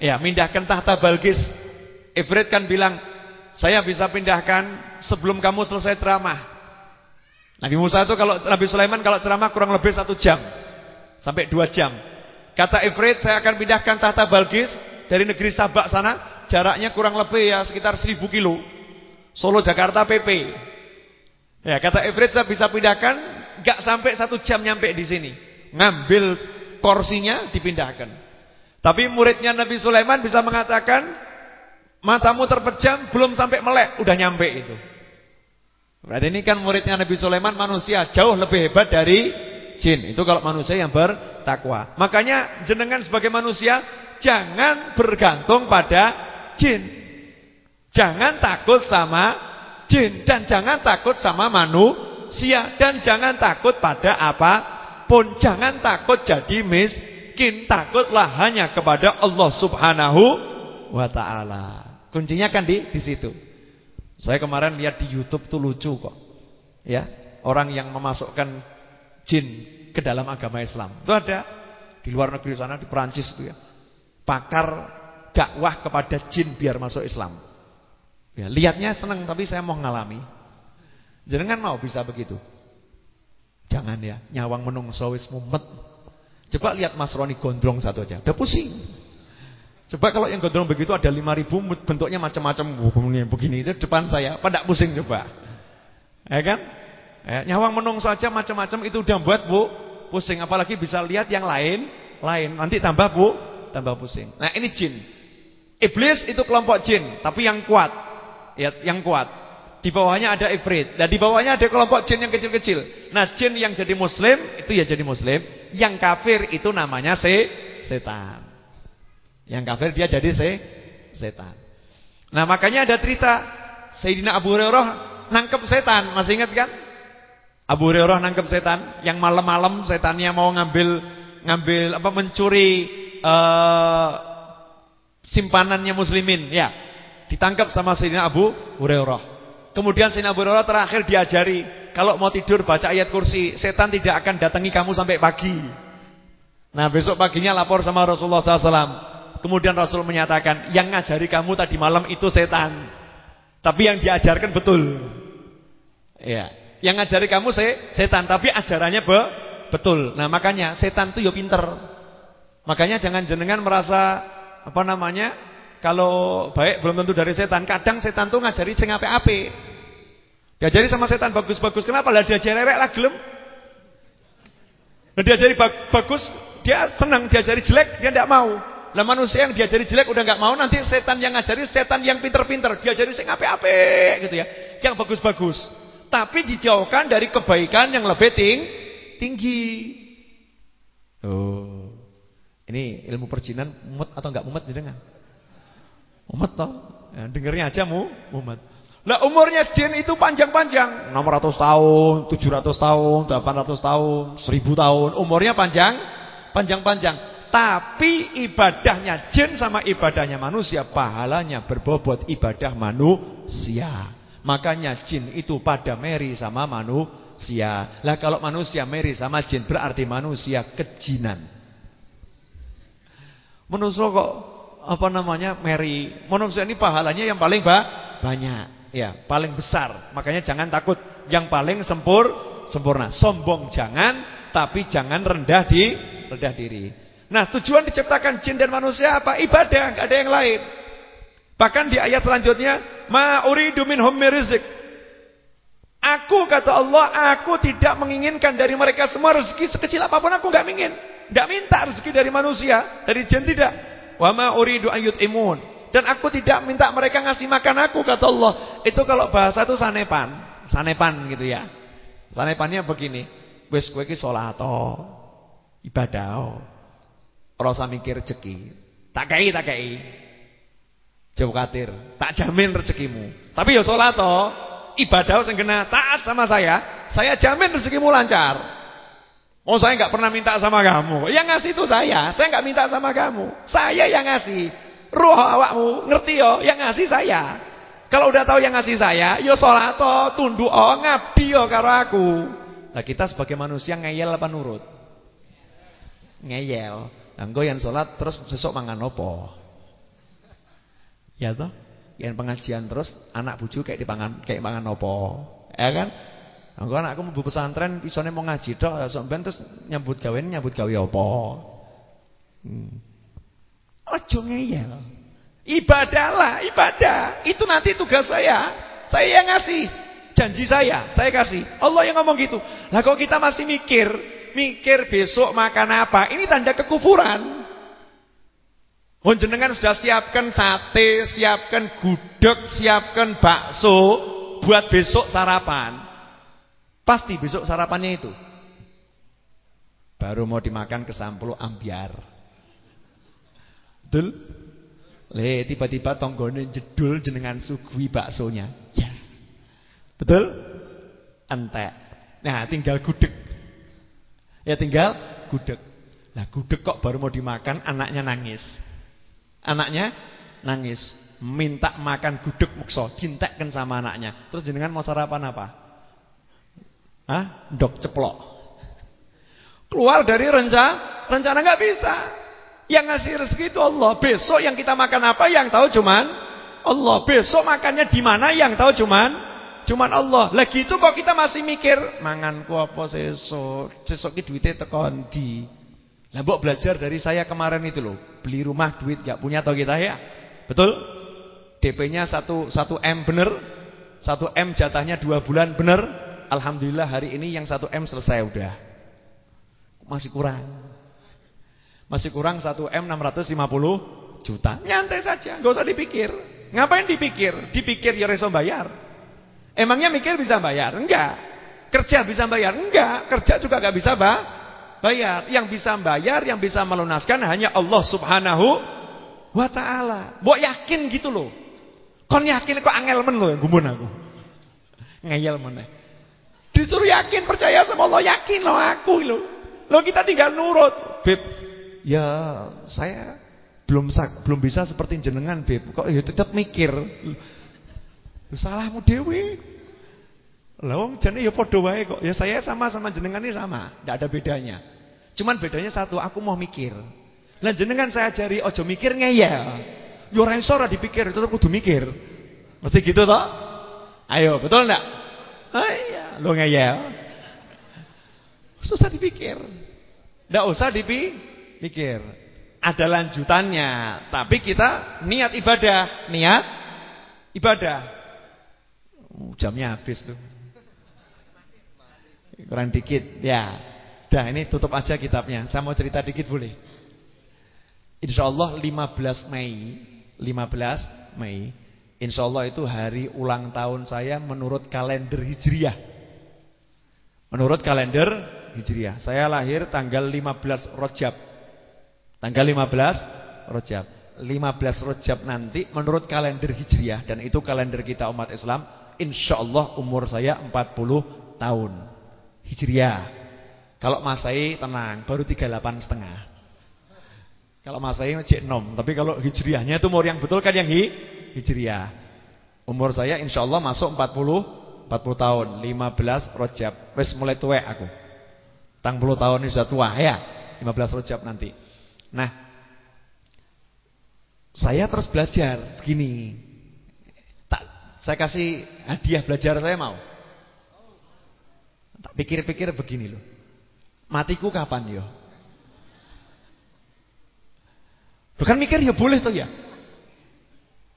Ya, mindahkan tahta Balkis. Ifrit kan bilang, "Saya bisa pindahkan sebelum kamu selesai ceramah." Nabi Musa itu kalau Nabi Sulaiman kalau ceramah kurang lebih satu jam sampai dua jam. Kata Ifrit, saya akan pindahkan tahta Balkis dari negeri Sabak sana, jaraknya kurang lebih ya sekitar seribu kilo. Solo Jakarta PP. Ya, kata Ifrit saya bisa pindahkan nggak sampai satu jam nyampe di sini. Ngambil kursinya dipindahkan. Tapi muridnya Nabi Sulaiman bisa mengatakan matamu terpejam belum sampai melek udah nyampe itu. Berarti ini kan muridnya Nabi Sulaiman manusia jauh lebih hebat dari jin. Itu kalau manusia yang bertakwa. Makanya jenengan sebagai manusia jangan bergantung pada jin. Jangan takut sama jin dan jangan takut sama manusia dan jangan takut pada apa pun. Jangan takut jadi miskin. Takutlah hanya kepada Allah Subhanahu wa taala. Kuncinya kan di di situ. Saya kemarin lihat di YouTube tuh lucu kok. Ya, orang yang memasukkan jin ke dalam agama Islam. Itu ada di luar negeri sana di Perancis itu ya. Pakar dakwah kepada jin biar masuk Islam. Ya, lihatnya senang tapi saya mau ngalami. Jangan mau bisa begitu. Jangan ya, nyawang menungso wis mumet. Coba lihat Mas Roni gondrong satu aja, udah pusing. Coba kalau yang gondrong begitu ada 5000 bentuknya macam-macam begini itu depan saya, pada pusing coba. Ya kan? Ya, nyawang menungso saja macam-macam itu udah buat Bu pusing apalagi bisa lihat yang lain, lain. Nanti tambah Bu, tambah pusing. Nah, ini jin. Iblis itu kelompok jin, tapi yang kuat. Ya, yang kuat. Di bawahnya ada ifrit. Dan di bawahnya ada kelompok jin yang kecil-kecil. Nah, jin yang jadi muslim itu ya jadi muslim. Yang kafir itu namanya se setan. Yang kafir dia jadi se setan. Nah, makanya ada cerita Sayyidina Abu Hurairah nangkep setan. Masih ingat kan? Abu Hurairah nangkep setan yang malam-malam setannya mau ngambil ngambil apa mencuri uh, simpanannya muslimin, ya. Ditangkap sama Sayyidina Abu Hurairah. Kemudian Sayyidina Abu Hurairah terakhir diajari, kalau mau tidur baca ayat kursi, setan tidak akan datangi kamu sampai pagi. Nah besok paginya lapor sama Rasulullah SAW. Kemudian Rasul menyatakan, yang ngajari kamu tadi malam itu setan. Tapi yang diajarkan betul. Ya, yang ngajari kamu se setan, tapi ajarannya be betul. Nah makanya setan itu ya pinter. Makanya jangan jenengan merasa apa namanya kalau baik belum tentu dari setan. Kadang setan tuh ngajari sing apik-apik. Diajari sama setan bagus-bagus. Kenapa lah diajari rewek lah gelem? Nah, diajari bagus, dia senang. Diajari jelek, dia tidak mau. Lah manusia yang diajari jelek udah nggak mau, nanti setan yang ngajari setan yang pinter-pinter. Diajari sing apik-apik gitu ya. Yang bagus-bagus. Tapi dijauhkan dari kebaikan yang lebih ting tinggi. Oh. Ini ilmu perjinan mumet atau enggak mumet jenengan? Umat toh. Ya, dengernya aja mu, umat. Lah umurnya jin itu panjang-panjang. 600 tahun, 700 tahun, 800 tahun, 1000 tahun. Umurnya panjang, panjang-panjang. Tapi ibadahnya jin sama ibadahnya manusia pahalanya berbobot ibadah manusia. Makanya jin itu pada meri sama manusia. Lah kalau manusia meri sama jin berarti manusia kejinan. Manusia kok apa namanya Mary. Manusia ini pahalanya yang paling ba banyak, ya, paling besar. Makanya jangan takut yang paling sempur sempurna. Sombong jangan, tapi jangan rendah di rendah diri. Nah, tujuan diciptakan jin dan manusia apa? Ibadah, enggak ada yang lain. Bahkan di ayat selanjutnya, ma uridu minhum rizq. Aku kata Allah, aku tidak menginginkan dari mereka semua rezeki sekecil apa pun aku enggak ingin. Enggak minta rezeki dari manusia, dari jin tidak. Wa ma uridu an yut'imun. Dan aku tidak minta mereka ngasih makan aku kata Allah. Itu kalau bahasa itu sanepan, sanepan gitu ya. Sanepannya begini, wis kowe iki ibadah. Ora usah mikir rezeki. Tak kei, tak kei. Jauh khawatir, tak jamin rezekimu. Tapi ya salat ibadah sing kena taat sama saya, saya jamin rezekimu lancar. Oh saya nggak pernah minta sama kamu. Yang ngasih itu saya. Saya nggak minta sama kamu. Saya yang ngasih. Ruh awakmu ngerti yo, yang ngasih saya. Kalau udah tahu yang ngasih saya, yo sholat to, tunduk oh ngabdi yo karo aku. Nah kita sebagai manusia ngeyel apa nurut? Ngeyel. Engko yang sholat terus sesok mangan opo? Ya toh? Yang pengajian terus anak buju kayak dipangan kayak mangan opo? Ya kan? Engko anakku mlebu pesantren isone mau ngaji tok, sok ben terus nyambut gawe nyambut gawe apa? Hmm. Aja ngeyel. Ibadahlah, ibadah. Itu nanti tugas saya. Saya yang ngasih. Janji saya, saya kasih. Allah yang ngomong gitu. Lah kok kita masih mikir, mikir besok makan apa? Ini tanda kekufuran. Oh jenengan sudah siapkan sate, siapkan gudeg, siapkan bakso buat besok sarapan. Pasti besok sarapannya itu. Baru mau dimakan ke sampul ambiar. Betul? Le tiba-tiba tonggone jedul jenengan sugui baksonya. Ya. Betul? Entek. Nah, tinggal gudeg. Ya tinggal gudeg. Lah gudeg kok baru mau dimakan anaknya nangis. Anaknya nangis, minta makan gudeg mukso, dintekkan sama anaknya. Terus jenengan mau sarapan apa? Hah? Dok ceplok. Keluar dari rencana, rencana nggak bisa. Yang ngasih rezeki itu Allah. Besok yang kita makan apa yang tahu cuman Allah. Besok makannya di mana yang tahu cuman cuman Allah. Lagi itu kok kita masih mikir manganku apa sesuk? Sesuk ki duitnya tekon di. Lah mbok belajar dari saya kemarin itu loh. Beli rumah duit gak punya tau kita ya? Betul? DP-nya 1 1 M bener? 1 M jatahnya 2 bulan bener? Alhamdulillah hari ini yang 1 M selesai udah. Masih kurang. Masih kurang 1 M 650 juta. Nyantai saja, nggak usah dipikir. Ngapain dipikir? Dipikir ya reso bayar. Emangnya mikir bisa bayar? Enggak. Kerja bisa bayar? Enggak. Kerja juga nggak bisa bah bayar. Yang bisa bayar, yang bisa melunaskan hanya Allah Subhanahu wa taala. Mbok yakin gitu loh. Kon yakin kok angel men loh gumun aku. Ngeyel meneh. Disuruh yakin percaya sama Allah, yakin loh aku loh. Lo kita tinggal nurut. Beb, ya saya belum belum bisa seperti jenengan, Beb. Kok ya tetap mikir. Salahmu dewi. Lah wong jane ya padha wae kok. Ya saya sama sama jenengan ini sama, enggak ada bedanya. Cuman bedanya satu, aku mau mikir. Lah jenengan saya ajari ojo mikir ngeyel. Yo ora iso dipikir, tetep kudu mikir. Mesti gitu toh? Ayo, betul enggak? Ah iya, lo ngeyel. Susah dipikir. Enggak usah dipikir. Ada lanjutannya, tapi kita niat ibadah, niat ibadah. Jamnya habis tuh. Kurang dikit, ya. Dah ini tutup aja kitabnya. Saya mau cerita dikit boleh? Insya Allah 15 Mei 15 Mei Insya Allah itu hari ulang tahun saya menurut kalender Hijriah Menurut kalender Hijriah Saya lahir tanggal 15 Rojab Tanggal 15 Rojab 15 Rojab nanti menurut kalender Hijriah Dan itu kalender kita umat Islam Insya Allah umur saya 40 tahun. Hijriah. Kalau Masai tenang Baru 38 setengah. Kalau Masai cek 6 Tapi kalau Hijriahnya itu umur yang betul kan yang hi, Hijriah. Umur saya insya Allah masuk 40 40 tahun. 15 Rojab Wes mulai tua aku. Tang puluh tahun ini sudah tua ya. 15 Rojab nanti. Nah, saya terus belajar begini. Saya kasih hadiah belajar saya mau. Tak pikir-pikir begini loh. Matiku kapan yo? Bukan mikir ya boleh tuh ya.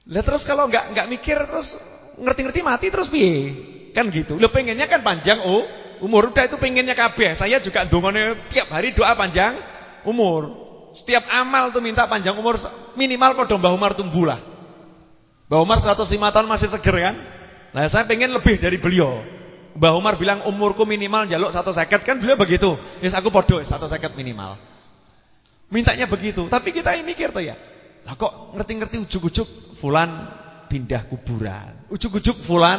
Lihat terus kalau nggak nggak mikir terus ngerti-ngerti mati terus piye? Kan gitu. Lo pengennya kan panjang oh, umur udah itu pengennya kabeh. Saya juga dongone tiap hari doa panjang umur. Setiap amal tuh minta panjang umur minimal kok Mbah Umar tumbulah. Mbah Umar 105 tahun masih seger kan? Nah, saya pengen lebih dari beliau. Mbah Umar bilang umurku minimal jaluk satu seket kan beliau begitu. Yes aku podo satu seket minimal. Mintanya begitu. Tapi kita ini mikir tuh ya. Lah kok ngerti-ngerti ujuk-ujuk fulan pindah kuburan. Ujuk-ujuk fulan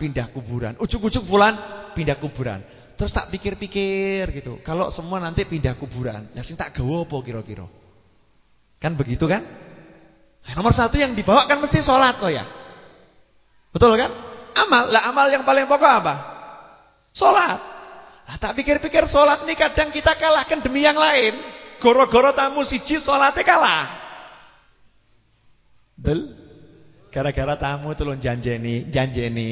pindah kuburan. Ujuk-ujuk fulan pindah kuburan. Terus tak pikir-pikir gitu. Kalau semua nanti pindah kuburan, ya sing tak gawa apa kira-kira? Kan begitu kan? Nah, nomor satu yang dibawa kan mesti sholat kok ya. Betul kan? Amal. Lah amal yang paling pokok apa? Sholat. Nah, tak pikir-pikir sholat ini kadang kita kalahkan demi yang lain. Goro-goro tamu siji sholatnya kalah. Betul? Gara-gara tamu itu loh janjeni, janjeni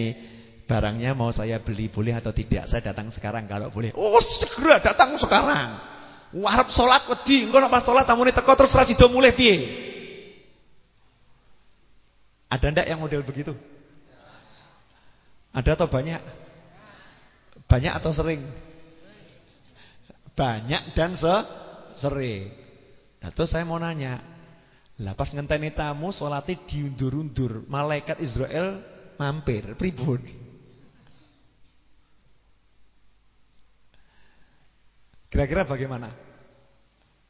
Barangnya mau saya beli boleh atau tidak? Saya datang sekarang kalau boleh. Oh, segera datang sekarang. Warap sholat wedi, engko nek pas salat tamune teko terus ra sida mulih piye? Ada ndak yang model begitu? Ada atau banyak? Banyak atau sering? Banyak dan se sering. Nah, saya mau nanya. Lah pas ngenteni tamu salatnya diundur-undur, malaikat Israel mampir, pribun. Kira-kira bagaimana?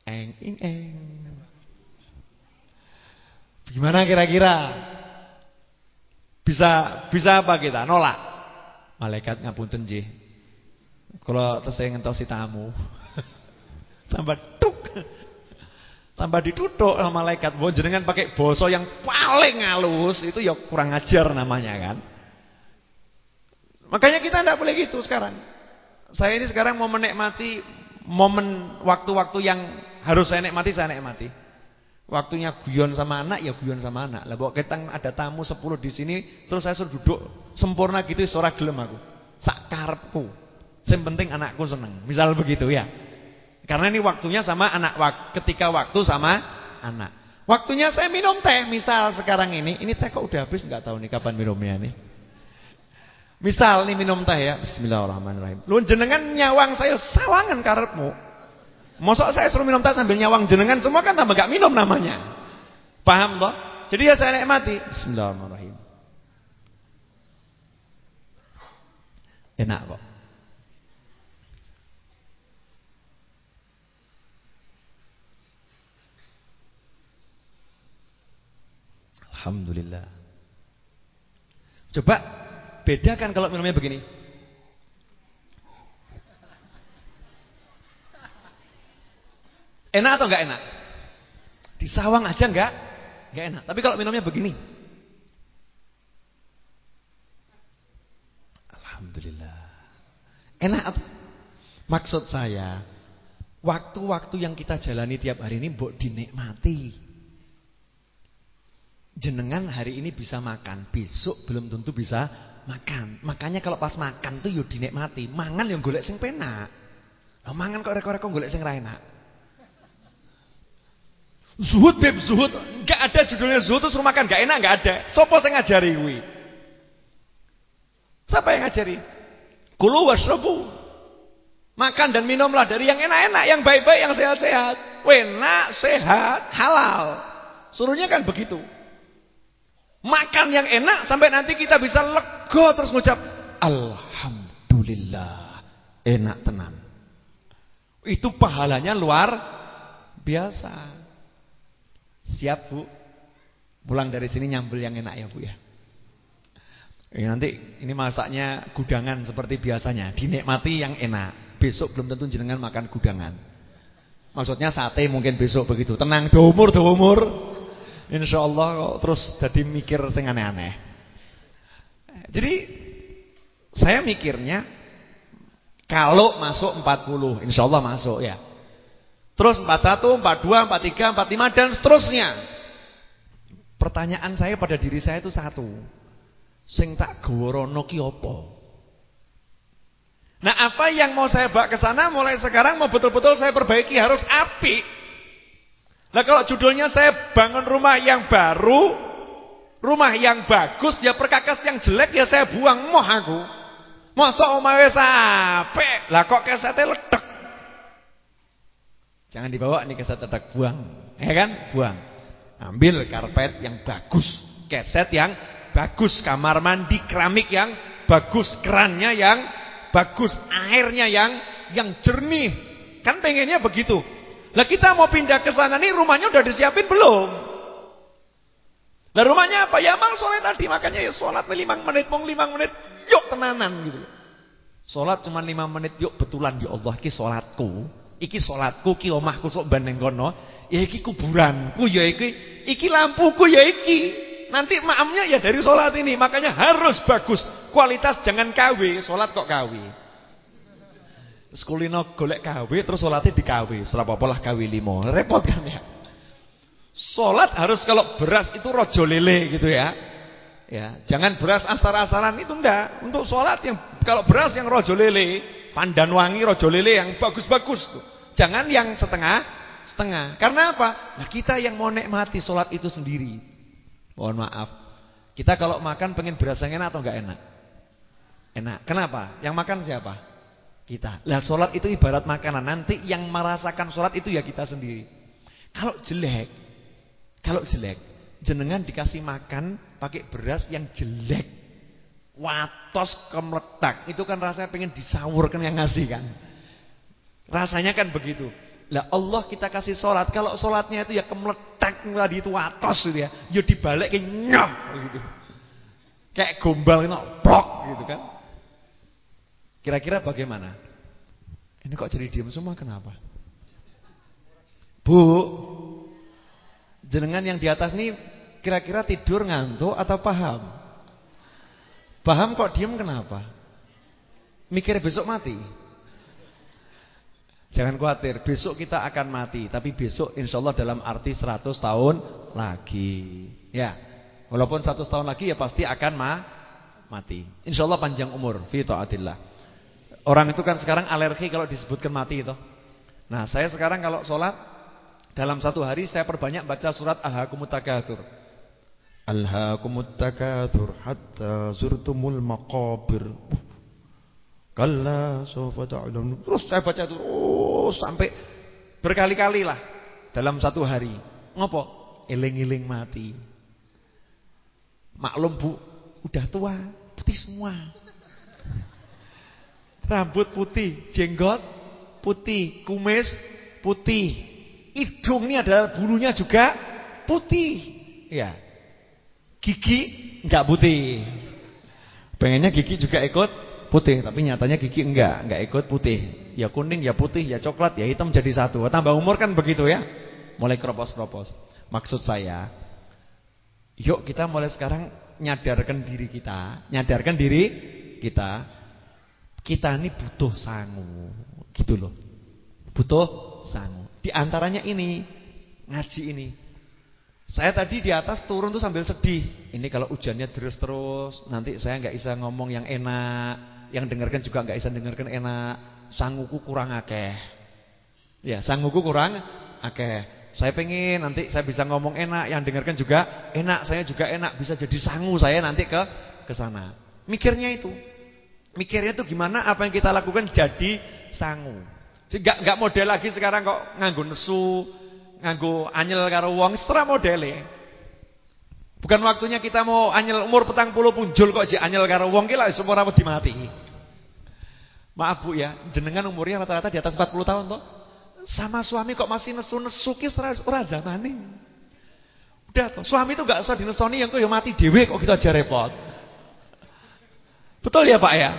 Eng ing eng. Gimana kira-kira? Bisa bisa apa kita? Nolak. Malaikat ngapunten nggih. Kalau saya ngentosi tamu. *laughs* Tambah tuk. Tambah ditutuk sama malaikat. Mau jenengan pakai boso yang paling halus itu ya kurang ajar namanya kan. Makanya kita tidak boleh gitu sekarang. Saya ini sekarang mau menikmati momen waktu-waktu yang harus saya nikmati saya nikmati. Waktunya guyon sama anak ya guyon sama anak. Lah kok kita ada tamu 10 di sini terus saya suruh duduk sempurna gitu suara gelem aku. Sak karepku. Penting anakku seneng. Misal begitu ya. Karena ini waktunya sama anak ketika waktu sama anak. Waktunya saya minum teh misal sekarang ini, ini teh kok udah habis nggak tahu nih kapan minumnya nih. Misal nih minum teh ya, bismillahirrahmanirrahim. Lu jenengan nyawang saya sawangan karepmu. Mosok saya suruh minum teh sambil nyawang jenengan semua kan tambah gak minum namanya. Paham toh? Jadi ya saya nikmati. Bismillahirrahmanirrahim. Enak kok. Alhamdulillah. Coba bedakan kalau minumnya begini. Enak atau enggak enak? Di sawang aja enggak enggak enak. Tapi kalau minumnya begini. Alhamdulillah. Enak Maksud saya, waktu-waktu yang kita jalani tiap hari ini mbok dinikmati. Jenengan hari ini bisa makan, besok belum tentu bisa makan. Makanya kalau pas makan tuh yo dinikmati. Mangan yang golek sing penak. Lah mangan kok reko-reko golek sing ra enak. Zuhud beb zuhud, enggak ada judulnya zuhud terus rumah kan enggak enak enggak ada. Sopo sing ngajari kuwi? Siapa yang ngajari? Kulu washrabu. Makan dan minumlah dari yang enak-enak, yang baik-baik, yang sehat-sehat. Enak, sehat, halal. Suruhnya kan begitu. Makan yang enak sampai nanti kita bisa lego terus ngucap alhamdulillah. Enak tenan. Itu pahalanya luar biasa. Siap Bu? Pulang dari sini nyambel yang enak ya Bu ya. Ya, nanti ini masaknya gudangan seperti biasanya, dinikmati yang enak. Besok belum tentu jenengan makan gudangan. Maksudnya sate mungkin besok begitu. Tenang, do umur, do umur. Insyaallah kok terus jadi mikir sing aneh-aneh. Jadi saya mikirnya kalau masuk 40, insyaallah masuk ya. Terus 41, 42, 43, 45 dan seterusnya. Pertanyaan saya pada diri saya itu satu. Sing tak gaworono ki apa? Nah, apa yang mau saya bawa ke sana mulai sekarang mau betul-betul saya perbaiki harus api. Nah, kalau judulnya saya bangun rumah yang baru, rumah yang bagus, ya perkakas yang jelek ya saya buang moh aku. Mosok omahe apik. Lah kok kesete ledek. Jangan dibawa nih keset tetek buang. Ya kan? Buang. Ambil karpet yang bagus, keset yang bagus, kamar mandi keramik yang bagus, kerannya yang bagus, airnya yang yang jernih. Kan pengennya begitu. Lah kita mau pindah ke sana nih rumahnya udah disiapin belum? Lah rumahnya apa? Ya mang sholat tadi makanya ya sholat 5 menit, mau 5 menit, yuk tenanan gitu. Sholat cuma 5 menit, yuk betulan ya Allah ki sholatku iki salatku ki omahku sok bandeng kono, ya iki kuburanku ya iki, iki lampuku ya iki. Nanti maamnya ya dari salat ini, makanya harus bagus. Kualitas jangan KW, salat kok KW. Sekulino golek KW terus salatnya di KW, apa lah KW limo. Repot kan ya. Salat harus kalau beras itu rojo lele gitu ya. Ya, jangan beras asar-asaran itu enggak. Untuk salat yang kalau beras yang rojo lele, pandan wangi rojo lele yang bagus-bagus tuh. Jangan yang setengah-setengah. Karena apa? Nah, kita yang mau nikmati sholat itu sendiri. Mohon maaf. Kita kalau makan pengen berasa enak atau enggak enak? Enak. Kenapa? Yang makan siapa? Kita. Lah sholat itu ibarat makanan. Nanti yang merasakan sholat itu ya kita sendiri. Kalau jelek, kalau jelek, jenengan dikasih makan pakai beras yang jelek, watos kemletak, itu kan rasanya pengen disawurkan yang ngasih kan. Rasanya kan begitu. Lah Allah kita kasih sholat. Kalau sholatnya itu ya kemeletak tadi itu atas gitu ya. Ya dibalik ke nyoh gitu. Kayak gombal itu blok gitu kan. Kira-kira bagaimana? Ini kok jadi diam semua kenapa? Bu, jenengan yang di atas nih kira-kira tidur ngantuk atau paham? Paham kok diam kenapa? Mikir besok mati? Jangan khawatir, besok kita akan mati, tapi besok insya Allah dalam arti 100 tahun lagi. Ya. Walaupun 100 tahun lagi ya pasti akan ma mati. Insya Allah panjang umur fi taatillah. Orang itu kan sekarang alergi kalau disebutkan mati itu. Nah, saya sekarang kalau sholat dalam satu hari saya perbanyak baca surat Al-Hakumut Takatsur. Al-Hakumut Takatsur hatta zurtumul maqabir. Kalla sawfa ta'lamun. Terus saya baca terus sampai berkali-kali lah dalam satu hari. Ngopo? Eling-eling mati. Maklum Bu, udah tua, putih semua. Rambut putih, jenggot putih, kumis putih. Hidungnya ada bulunya juga putih. Ya. Gigi enggak putih. Pengennya gigi juga ikut putih, tapi nyatanya gigi enggak, enggak ikut putih. Ya kuning, ya putih, ya coklat, ya hitam jadi satu. Tambah umur kan begitu ya. Mulai keropos-keropos. Maksud saya, yuk kita mulai sekarang nyadarkan diri kita, nyadarkan diri kita. Kita ini butuh sangu, gitu loh. Butuh sangu. Di antaranya ini, ngaji ini. Saya tadi di atas turun tuh sambil sedih. Ini kalau hujannya terus terus, nanti saya nggak bisa ngomong yang enak yang dengarkan juga nggak bisa dengarkan enak. Sanguku kurang akeh. Ya, sanguku kurang akeh. Saya pengen nanti saya bisa ngomong enak, yang dengarkan juga enak, saya juga enak, bisa jadi sangu saya nanti ke ke sana. Mikirnya itu. Mikirnya itu gimana apa yang kita lakukan jadi sangu. Enggak enggak model lagi sekarang kok nganggo nesu, nganggo anyel karo wong, setera modele. Bukan waktunya kita mau anyel umur petang puluh punjul kok jadi anyel karo wong ki lak semua wedi mati. Maaf Bu ya, jenengan umurnya rata-rata di atas 40 tahun toh. Sama suami kok masih nesu-nesu ki ora zamane. Udah toh, suami itu enggak usah dinesoni yang kok ya mati dhewe kok kita aja repot. Betul ya Pak ya?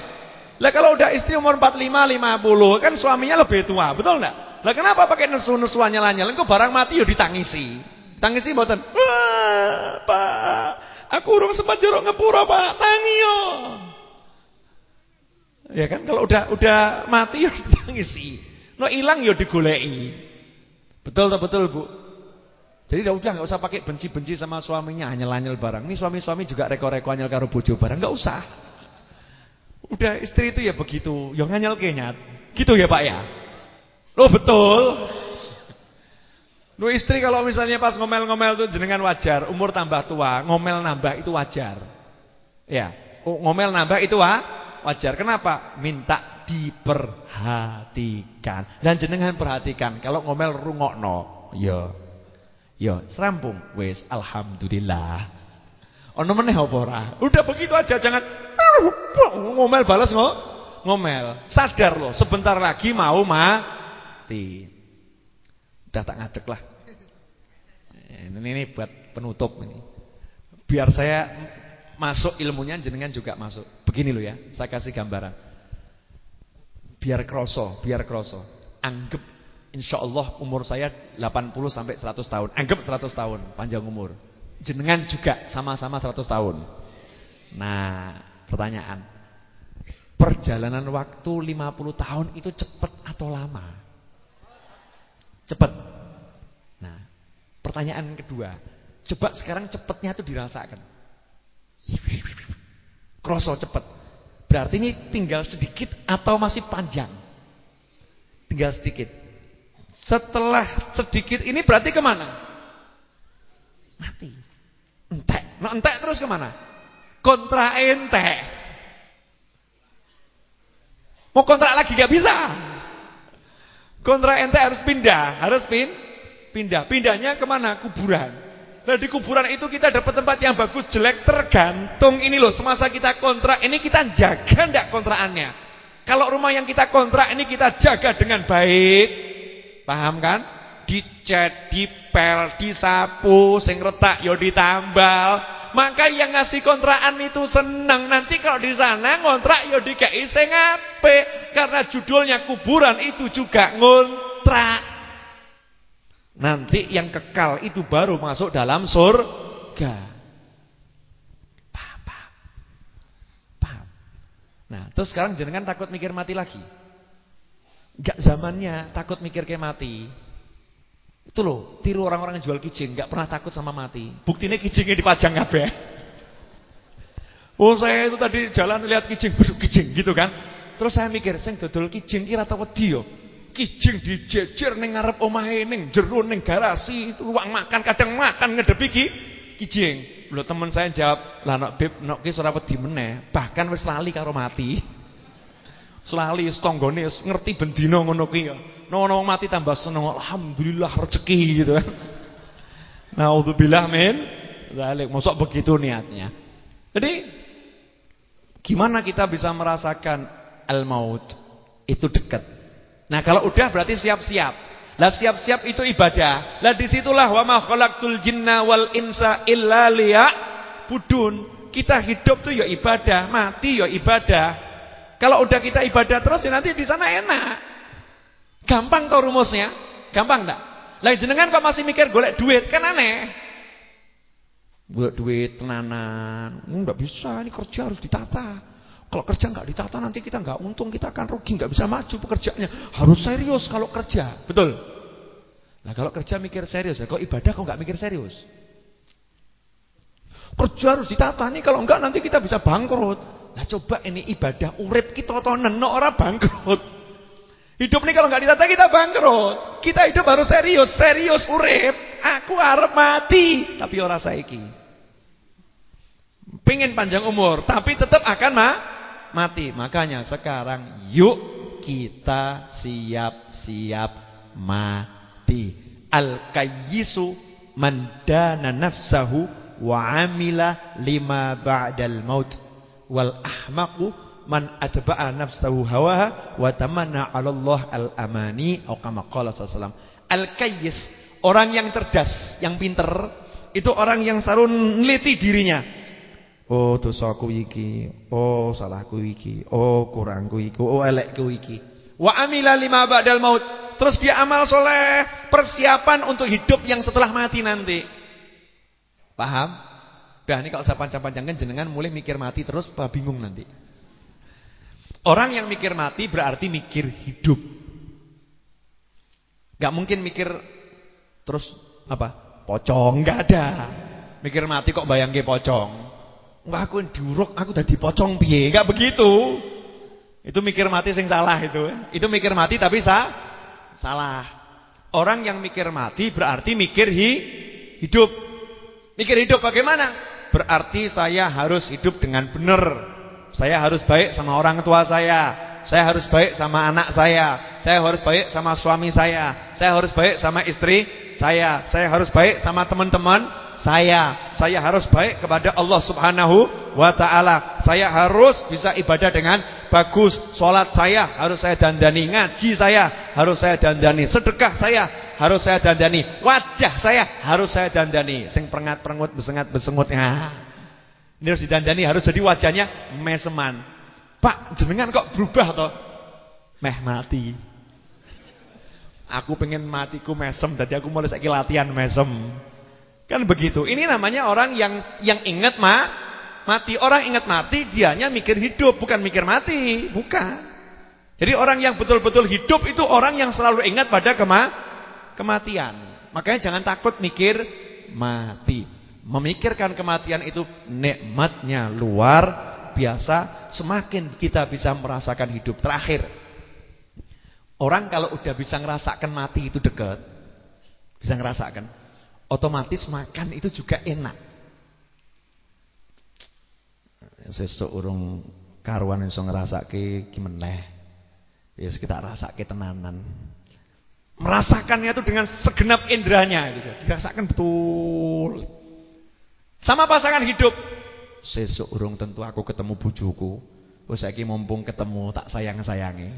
Lah kalau udah istri umur 45, 50 kan suaminya lebih tua, betul enggak? Lah kenapa pakai nesu-nesuannya lanyal? Engko barang mati yo ditangisi. Tangisi mboten. Wah, Pak, aku urung sempat jeruk ngepura, Pak. Tangi yo. Ya kan kalau udah udah mati ya ditangisi. No hilang ya digoleki. Betul tak betul, Bu? Jadi udah udah enggak usah pakai benci-benci sama suaminya, anyel-anyel barang. Ini suami-suami juga reko-reko anyel karo bojo barang, enggak usah. Udah istri itu ya begitu, yang anyel kenyat. Gitu ya, Pak ya? Loh betul. Lu istri kalau misalnya pas ngomel-ngomel tuh jenengan wajar, umur tambah tua, ngomel nambah itu wajar. Ya, ngomel nambah itu ah wajar. Kenapa? Minta diperhatikan. Dan jenengan perhatikan kalau ngomel rungokno. Ya. Ya, serampung. Wes, alhamdulillah. Ono meneh apa ora? Udah begitu aja, jangan ngomel balas ngo, ngomel. Sadar loh, sebentar lagi mau mati. Udah tak ngadek lah. Ini, ini buat penutup ini. Biar saya masuk ilmunya jenengan juga masuk. Begini loh ya, saya kasih gambaran. Biar kroso, biar kroso. Anggap insya Allah umur saya 80 sampai 100 tahun. Anggap 100 tahun panjang umur. Jenengan juga sama-sama 100 tahun. Nah, pertanyaan. Perjalanan waktu 50 tahun itu cepat atau lama? Cepat. Nah, pertanyaan kedua. Coba sekarang cepatnya itu dirasakan. Kroso cepet. Berarti ini tinggal sedikit atau masih panjang? Tinggal sedikit. Setelah sedikit ini berarti ke mana? Mati. Entek. Nah entek terus ke mana? Kontra entek. Mau kontrak lagi gak bisa. Kontra entek harus pindah. Harus pin, pindah. Pindahnya ke mana? Kuburan. Nah di kuburan itu kita dapat tempat yang bagus, jelek, tergantung ini loh. Semasa kita kontrak, ini kita jaga enggak kontraannya. Kalau rumah yang kita kontrak ini kita jaga dengan baik. Paham kan? Dicat, dipel, disapu, sing retak yo ditambal. Maka yang ngasih kontrakan itu senang. Nanti kalau di sana ngontrak yo dikai sing apik. Karena judulnya kuburan itu juga ngontrak. Nanti yang kekal itu baru masuk dalam surga. Paham, paham. Nah, terus sekarang jenengan takut mikir mati lagi. Enggak zamannya takut mikir kayak mati. Itu loh, tiru orang-orang yang jual kijing, enggak pernah takut sama mati. Buktinya kijingnya dipajang kabeh. Oh, saya itu tadi jalan lihat kijing, waduh kijing gitu kan. Terus saya mikir, sing dodol kijing kira tau wedi yo. Kijing dijejer ning ngarep omahe ning jero ning garasi, itu ruang makan kadang makan ngedepi ki kijing. Lho teman saya jawab, "Lah nek Bib, nek ki ora wedi meneh, bahkan wis lali karo mati." *laughs* Selali setonggone ngerti bendina ngono ki ya. Nono mati tambah seneng, alhamdulillah rezeki gitu kan. Nauzubillah min zalik. Mosok begitu niatnya. Jadi gimana kita bisa merasakan al-maut? Itu dekat. Nah, kalau udah berarti siap-siap. Lah siap-siap itu ibadah. Lah di situlah wa ma khalaqtul jinna wal insa illa budun. Kita hidup tuh ya ibadah, mati ya ibadah. Kalau udah kita ibadah terus ya nanti di sana enak. Gampang tau rumusnya? Gampang enggak? Lah jenengan kok masih mikir golek duit kan aneh. Golek duit tenanan, enggak bisa, ini kerja harus ditata. Kalau kerja enggak ditata nanti kita enggak untung, kita akan rugi, enggak bisa maju pekerjaannya. Harus serius kalau kerja. Betul? Nah kalau kerja mikir serius, ya. kalau ibadah kok enggak mikir serius? Kerja harus ditata nih, kalau enggak nanti kita bisa bangkrut. Nah coba ini ibadah urip kita to neno ora bangkrut. Hidup ini kalau nggak ditata kita bangkrut. Kita hidup harus serius, serius urip. Aku harap mati, tapi ora saiki. Pengen panjang umur, tapi tetap akan ma mati. Makanya sekarang yuk kita siap-siap mati. Al-kayyisu mandana nafsahu wa amila lima ba'dal maut wal ahmaqu man atba'a nafsahu hawaha wa tamanna 'ala Allah al amani atau kama qala sallallahu al kayyis orang yang cerdas yang pinter itu orang yang selalu neliti dirinya. Oh dosaku iki oh salahku iki oh kurangku iki oh elekku iki. Wa amila lima ba'dal maut. Terus dia amal soleh persiapan untuk hidup yang setelah mati nanti. Paham? Dah ini kalau saya panjang-panjangkan jenengan mulai mikir mati terus bingung nanti. Orang yang mikir mati berarti mikir hidup. Gak mungkin mikir terus apa? Pocong, gak ada. Mikir mati kok bayangke pocong. Enggak aku diuruk, aku udah pocong piye? Gak begitu. Itu mikir mati sing salah itu. Itu mikir mati tapi sa salah. Orang yang mikir mati berarti mikir hi hidup. Mikir hidup bagaimana? berarti saya harus hidup dengan benar. Saya harus baik sama orang tua saya. Saya harus baik sama anak saya. Saya harus baik sama suami saya. Saya harus baik sama istri saya. Saya harus baik sama teman-teman saya. Saya harus baik kepada Allah Subhanahu wa taala. Saya harus bisa ibadah dengan bagus. Salat saya harus saya dandani, ngaji saya harus saya dandani, sedekah saya harus saya dandani. Wajah saya harus saya dandani. Sing perengat-perengut besengat-besengut. Ini harus didandani, harus jadi wajahnya meseman. Pak, jenengan kok berubah toh? Meh mati. Aku pengen matiku mesem, jadi aku mulai lagi latihan mesem. Kan begitu. Ini namanya orang yang yang ingat ma, mati. Orang ingat mati, dianya mikir hidup, bukan mikir mati, bukan. Jadi orang yang betul-betul hidup itu orang yang selalu ingat pada kema kematian. Makanya jangan takut mikir mati. Memikirkan kematian itu nikmatnya luar biasa. Semakin kita bisa merasakan hidup terakhir. Orang kalau udah bisa ngerasakan mati itu dekat. Bisa ngerasakan. Otomatis makan itu juga enak. Sesuk urung karuan iso ngrasake ki. Ya kita rasake tenanan merasakannya itu dengan segenap indranya gitu. Dirasakan betul. Sama pasangan hidup. Sesuk urung tentu aku ketemu bujuku. Wis saiki mumpung ketemu tak sayang-sayangi.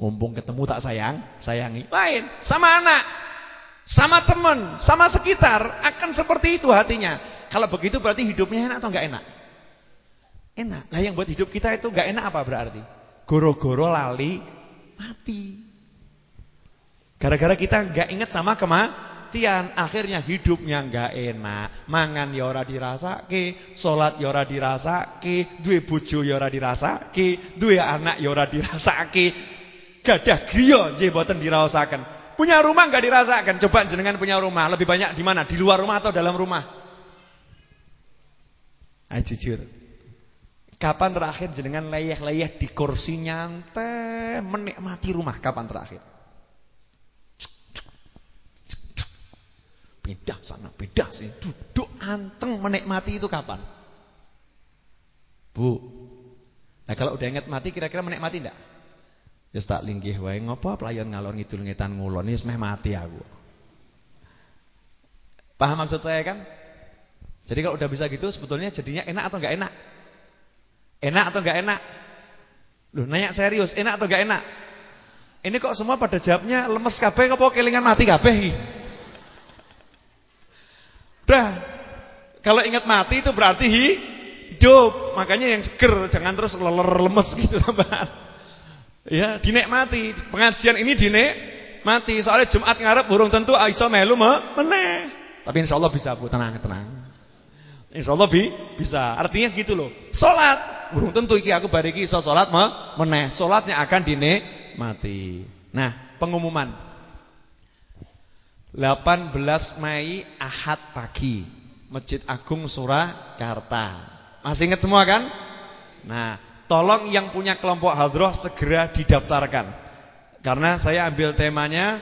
Mumpung ketemu tak sayang, sayangi. Lain, sama anak, sama teman, sama sekitar akan seperti itu hatinya. Kalau begitu berarti hidupnya enak atau enggak enak? Enak. Nah yang buat hidup kita itu enggak enak apa berarti? Goro-goro lali mati. Gara-gara kita nggak ingat sama kematian, akhirnya hidupnya nggak enak. Mangan ya ora dirasake, salat ya ora dirasake, duwe bojo ya ora dirasake, duwe anak ya ora dirasake. Gadah griya nggih mboten diraosaken. Punya rumah enggak dirasakan. Coba jenengan punya rumah, lebih banyak di mana? Di luar rumah atau dalam rumah? Ayo jujur. Kapan terakhir jenengan leyeh-leyeh di kursi nyantai menikmati rumah? Kapan terakhir? Beda sana, beda sih. Duduk anteng menikmati itu kapan? Bu. Nah kalau udah ingat mati kira-kira menikmati enggak? Ya tak linggih wae ngopo pelayan ngalor ngidul ngetan ngulon wis meh mati aku. Paham maksud saya kan? Jadi kalau udah bisa gitu sebetulnya jadinya enak atau enggak enak? Enak atau enggak enak? Loh nanya serius, enak atau enggak enak? Ini kok semua pada jawabnya lemes kabeh apa kelingan mati kabeh iki? Udah. Kalau ingat mati itu berarti hidup. Makanya yang seger, jangan terus leler lemes gitu *laughs* tambahan. Ya, dinikmati. Pengajian ini dinikmati. Soalnya Jumat ngarep burung tentu iso melu meneh. Tapi insya Allah bisa Bu, tenang, tenang. Insya Allah bi, bisa. Artinya gitu loh. Salat, burung tentu iki aku bariki iso salat meneh. Salatnya akan dinikmati. Nah, pengumuman. 18 Mei Ahad pagi Masjid Agung Surakarta. Masih ingat semua kan? Nah, Tolong yang punya kelompok hadroh segera didaftarkan. Karena saya ambil temanya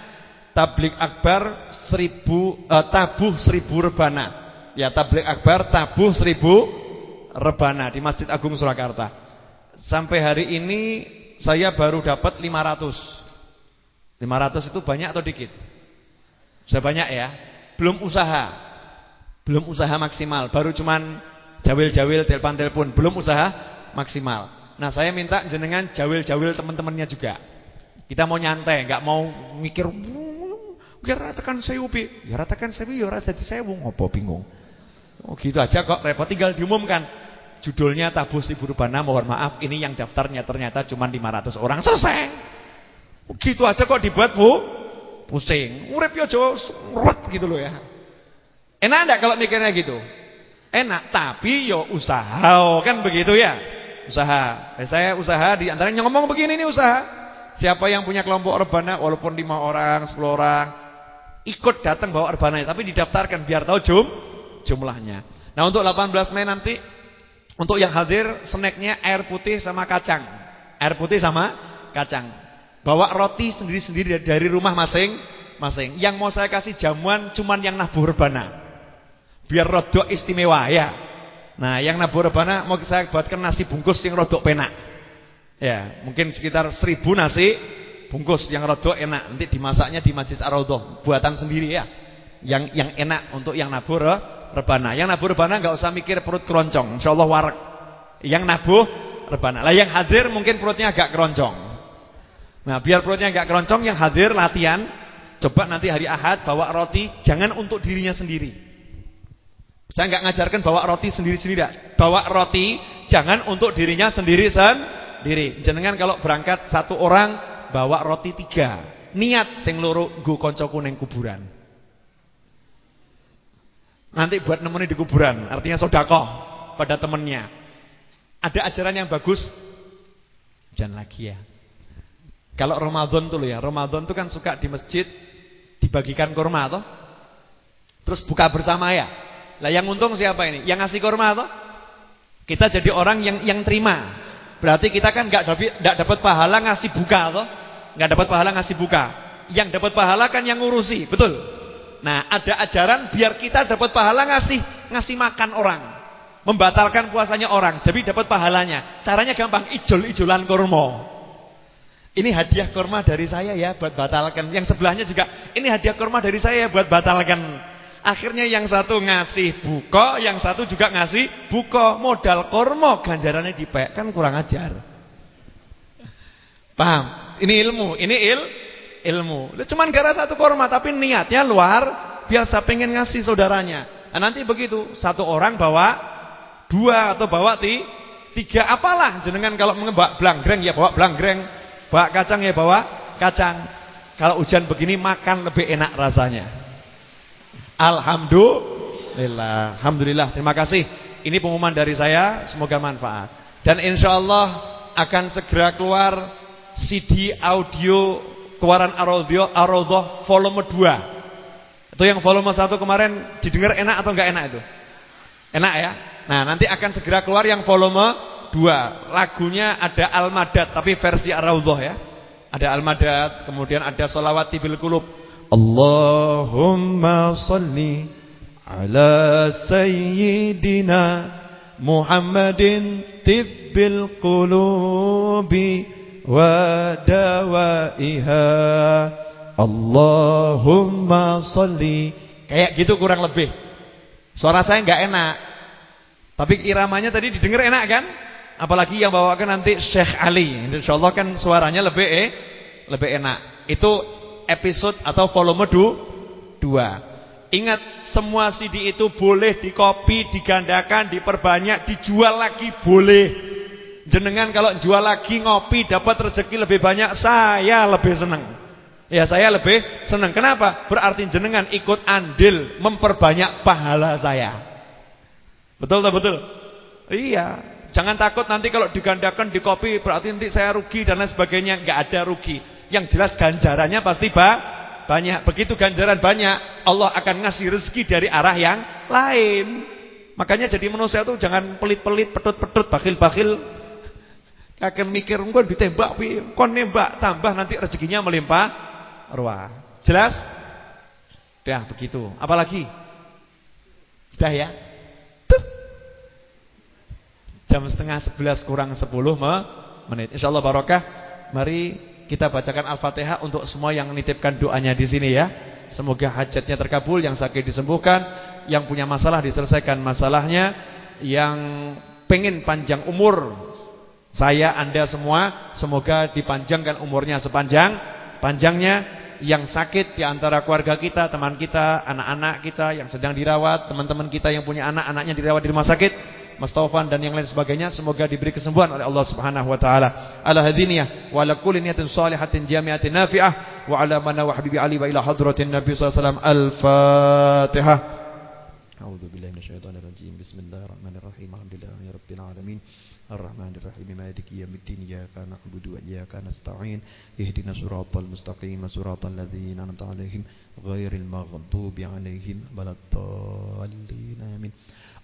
Tablik Akbar seribu, eh, tabuh seribu rebana. Ya Tablik Akbar tabuh seribu rebana di Masjid Agung Surakarta. Sampai hari ini saya baru dapat 500. 500 itu banyak atau dikit? Sudah banyak ya. Belum usaha. Belum usaha maksimal, baru cuman jawil-jawil telepon-telepon, belum usaha maksimal. Nah saya minta jenengan jawil-jawil teman-temannya juga. Kita mau nyantai, nggak mau mikir biar ratakan sewu pi. Ya ratakan sewu ya ora jadi sewu, ngopo bingung. Oh gitu aja kok repot tinggal diumumkan. Judulnya Tabus Ibu Rubana, mohon maaf ini yang daftarnya ternyata cuma 500 orang. Selesai. Gitu aja kok dibuat Bu. Pusing. Urip yo aja gitu loh ya. Enak enggak kalau mikirnya gitu? Enak, tapi yo usaha kan begitu ya usaha. Eh, saya usaha di antaranya ngomong begini nih usaha. Siapa yang punya kelompok rebana walaupun lima orang, sepuluh orang ikut datang bawa rebana tapi didaftarkan biar tahu jum jumlahnya. Nah, untuk 18 Mei nanti untuk yang hadir snacknya air putih sama kacang. Air putih sama kacang. Bawa roti sendiri-sendiri dari rumah masing-masing. Yang mau saya kasih jamuan cuman yang nabuh rebana. Biar rodok istimewa ya. Nah, yang nabur rebana mau saya buatkan nasi bungkus yang rodok penak. Ya, mungkin sekitar seribu nasi bungkus yang rodok enak. Nanti dimasaknya di Masjid Ar-Raudhah, buatan sendiri ya. Yang yang enak untuk yang nabur rebana. Yang nabur rebana nggak usah mikir perut keroncong, insyaallah warak. Yang nabuh rebana. Lah yang hadir mungkin perutnya agak keroncong. Nah, biar perutnya agak keroncong yang hadir latihan coba nanti hari Ahad bawa roti jangan untuk dirinya sendiri. Saya nggak ngajarkan bawa roti sendiri-sendiri. Bawa roti jangan untuk dirinya sendiri sendiri. Jenengan kalau berangkat satu orang bawa roti tiga. Niat sing loro nggo kanca kuning kuburan. Nanti buat nemeni di kuburan, artinya sodakoh pada temennya. Ada ajaran yang bagus. Jangan lagi ya. Kalau Ramadan tuh ya, Ramadan tuh kan suka di masjid dibagikan kurma toh. Terus buka bersama ya. Lah yang untung siapa ini? Yang ngasih kurma atau? Kita jadi orang yang yang terima. Berarti kita kan nggak dapat enggak dapat pahala ngasih buka atau? Enggak dapat pahala ngasih buka. Yang dapat pahala kan yang ngurusi, betul? Nah, ada ajaran biar kita dapat pahala ngasih ngasih makan orang. Membatalkan puasanya orang, jadi dapat pahalanya. Caranya gampang, ijol-ijolan kurma. Ini hadiah kurma dari saya ya buat batalkan. Yang sebelahnya juga ini hadiah kurma dari saya ya buat batalkan Akhirnya yang satu ngasih buko, yang satu juga ngasih buko modal kormo, ganjarannya dipek kan kurang ajar. Paham? Ini ilmu, ini il ilmu. Cuman gara satu korma tapi niatnya luar biasa pengen ngasih saudaranya. Nah, nanti begitu, satu orang bawa dua atau bawa ti, tiga apalah jenengan kalau mengebak blanggreng ya bawa blanggreng, bawa kacang ya bawa kacang. Kalau hujan begini makan lebih enak rasanya. Alhamdulillah. Alhamdulillah. Terima kasih. Ini pengumuman dari saya. Semoga manfaat. Dan insya Allah akan segera keluar CD audio keluaran Ar-Raudhah volume 2. Itu yang volume 1 kemarin didengar enak atau enggak enak itu? Enak ya? Nah, nanti akan segera keluar yang volume 2. Lagunya ada Al-Madad tapi versi Ar-Raudhah ya. Ada Al-Madad, kemudian ada Sholawat Tibil Kulub. Allahumma salli ala sayyidina Muhammadin tibbil qulubi wa dawaiha Allahumma salli kayak gitu kurang lebih suara saya nggak enak tapi iramanya tadi didengar enak kan apalagi yang bawakan nanti Syekh Ali insyaallah kan suaranya lebih eh, lebih enak itu episode atau volume 2 ingat semua CD itu boleh dikopi digandakan diperbanyak dijual lagi boleh Jenengan kalau jual lagi ngopi dapat rezeki lebih banyak, saya lebih senang. Ya saya lebih senang. Kenapa? Berarti jenengan ikut andil memperbanyak pahala saya. Betul tak betul? Iya. Jangan takut nanti kalau digandakan di kopi berarti nanti saya rugi dan lain sebagainya. Enggak ada rugi. Yang jelas ganjarannya pasti ba banyak. Begitu ganjaran banyak, Allah akan ngasih rezeki dari arah yang lain. Makanya jadi manusia itu jangan pelit-pelit, petut-petut, bakhil-bakhil akan mikir engko ditembak kon nembak tambah nanti rezekinya melimpah ruah. Jelas? Dah begitu. Apalagi? Sudah ya? Jam setengah sebelas kurang sepuluh menit. Insyaallah barokah. Mari kita bacakan Al-Fatihah untuk semua yang menitipkan doanya di sini ya. Semoga hajatnya terkabul, yang sakit disembuhkan, yang punya masalah diselesaikan masalahnya, yang pengen panjang umur saya, Anda semua semoga dipanjangkan umurnya sepanjang panjangnya yang sakit di antara keluarga kita, teman kita, anak-anak kita yang sedang dirawat, teman-teman kita yang punya anak, anaknya dirawat di rumah sakit, Mas Taufan dan yang lain sebagainya semoga diberi kesembuhan oleh Allah Subhanahu wa taala. Ala hadiniyah wa ala kulli niyatin shalihatin jami'atin nafi'ah wa ala mana wa habibi ali wa ila hadratin nabi sallallahu alaihi wasallam. Al-Fatihah. A'udzu billahi minasyaitonir rajim. Bismillahirrahmanirrahim. Alhamdulillahi rabbil alamin. الرحمن الرحيم مالك يوم الدين إياك نعبد وإياك نستعين اهدنا صراط المستقيم صراط الذين أنعمت عليهم غير المغضوب عليهم ولا الضالين آمين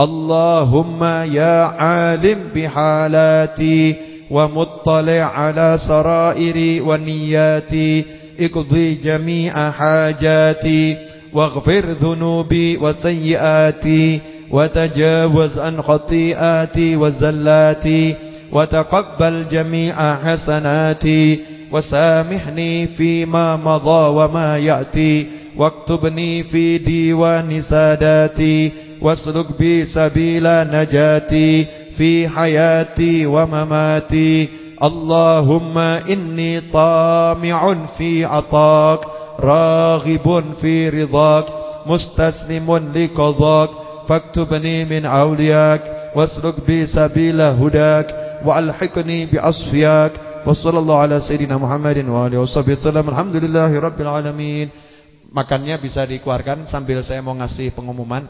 اللهم يا عالم بحالاتي ومطلع على سرائري ونياتي اقضي جميع حاجاتي واغفر ذنوبي وسيئاتي وتجاوز عن خطيئاتي وزلاتي وتقبل جميع حسناتي وسامحني فيما مضى وما يأتي واكتبني في ديوان ساداتي واسلك بي سبيل نجاتي في حياتي ومماتي اللهم إني طامع في عطاك راغب في رضاك مستسلم لقضاك فاكتبني من أولياك واسلك بي سبيل هداك وألحقني بأصفياك وصلى الله على سيدنا محمد وآله وصحبه وسلم الحمد لله رب العالمين Makannya bisa dikeluarkan sambil saya mau ngasih pengumuman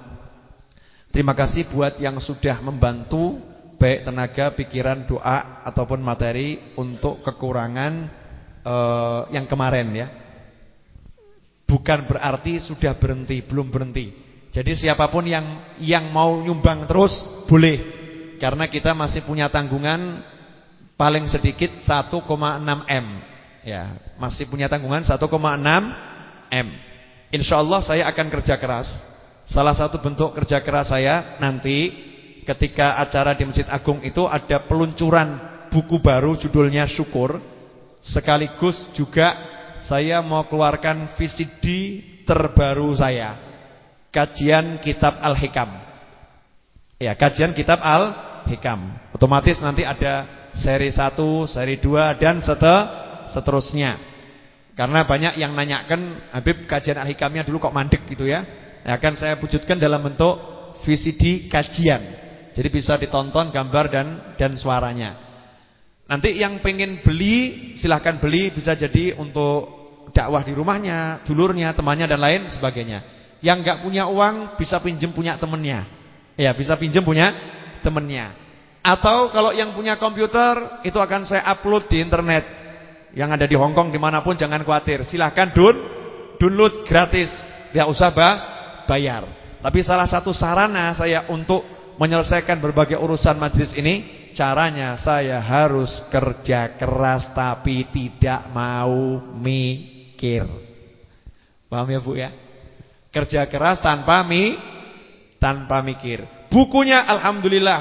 Terima kasih buat yang sudah membantu Baik tenaga, pikiran, doa Ataupun materi Untuk kekurangan uh, Yang kemarin ya Bukan berarti sudah berhenti Belum berhenti jadi siapa pun yang yang mau nyumbang terus boleh. Karena kita masih punya tanggungan paling sedikit 1,6 M. Ya, masih punya tanggungan 1,6 M. Insya Allah saya akan kerja keras. Salah satu bentuk kerja keras saya nanti ketika acara di Masjid Agung itu ada peluncuran buku baru judulnya Syukur. Sekaligus juga saya mau keluarkan VCD terbaru saya kajian kitab Al-Hikam. Ya, kajian kitab Al-Hikam. Otomatis nanti ada seri 1, seri 2 dan seterusnya. Karena banyak yang nanyakan Habib kajian al-hikamnya dulu kok mandek gitu ya. Akan saya wujudkan dalam bentuk VCD kajian. Jadi bisa ditonton gambar dan dan suaranya. Nanti yang pengen beli silahkan beli bisa jadi untuk dakwah di rumahnya, dulurnya, temannya dan lain sebagainya. Yang nggak punya uang bisa pinjem punya temennya. Ya, bisa pinjem punya temennya. Atau kalau yang punya komputer itu akan saya upload di internet. Yang ada di Hongkong di mana pun jangan khawatir. Silahkan download gratis. Tidak usah bah, bayar. Tapi salah satu sarana saya untuk menyelesaikan berbagai urusan majlis ini Caranya saya harus kerja keras tapi tidak mau mikir. Paham ya Bu ya? Kerja keras tanpa mi tanpa mikir. Bukunya alhamdulillah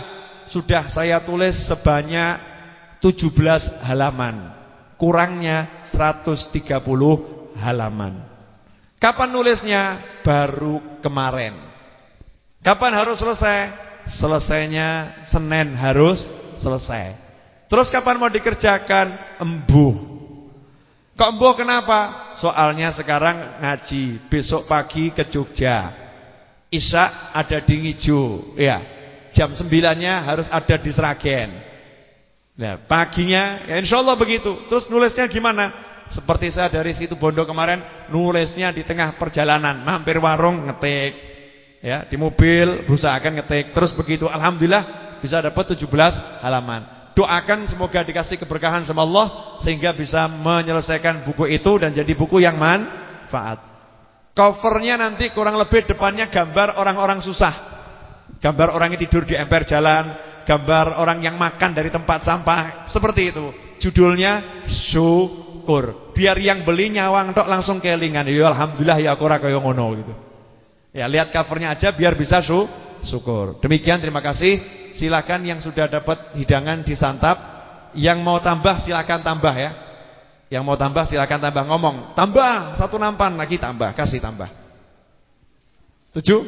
sudah saya tulis sebanyak 17 halaman. Kurangnya 130 halaman. Kapan nulisnya? Baru kemarin. Kapan harus selesai? Selesainya Senin harus selesai. Terus kapan mau dikerjakan? Embuh. Kok embuh kenapa? Soalnya sekarang ngaji, besok pagi ke Jogja. Isya ada di Ngijo, ya. Jam 9-nya harus ada di Sragen. Nah, paginya ya insya Allah begitu. Terus nulisnya gimana? Seperti saya dari situ Bondo kemarin nulisnya di tengah perjalanan, mampir warung ngetik. Ya, di mobil berusaha akan ngetik. Terus begitu alhamdulillah bisa dapat 17 halaman. Doakan semoga dikasih keberkahan sama Allah sehingga bisa menyelesaikan buku itu dan jadi buku yang manfaat. Covernya nanti kurang lebih depannya gambar orang-orang susah. Gambar orang yang tidur di emper jalan, gambar orang yang makan dari tempat sampah, seperti itu. Judulnya syukur. Biar yang beli nyawang tok langsung kelingan. Ya alhamdulillah ya aku ora kaya ngono gitu. Ya lihat covernya aja biar bisa su syukur. Demikian terima kasih. Silakan yang sudah dapat hidangan disantap, yang mau tambah silakan tambah ya. Yang mau tambah silakan tambah ngomong, tambah satu nampan lagi tambah, kasih tambah. Setuju?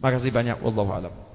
Makasih banyak wallahu alam.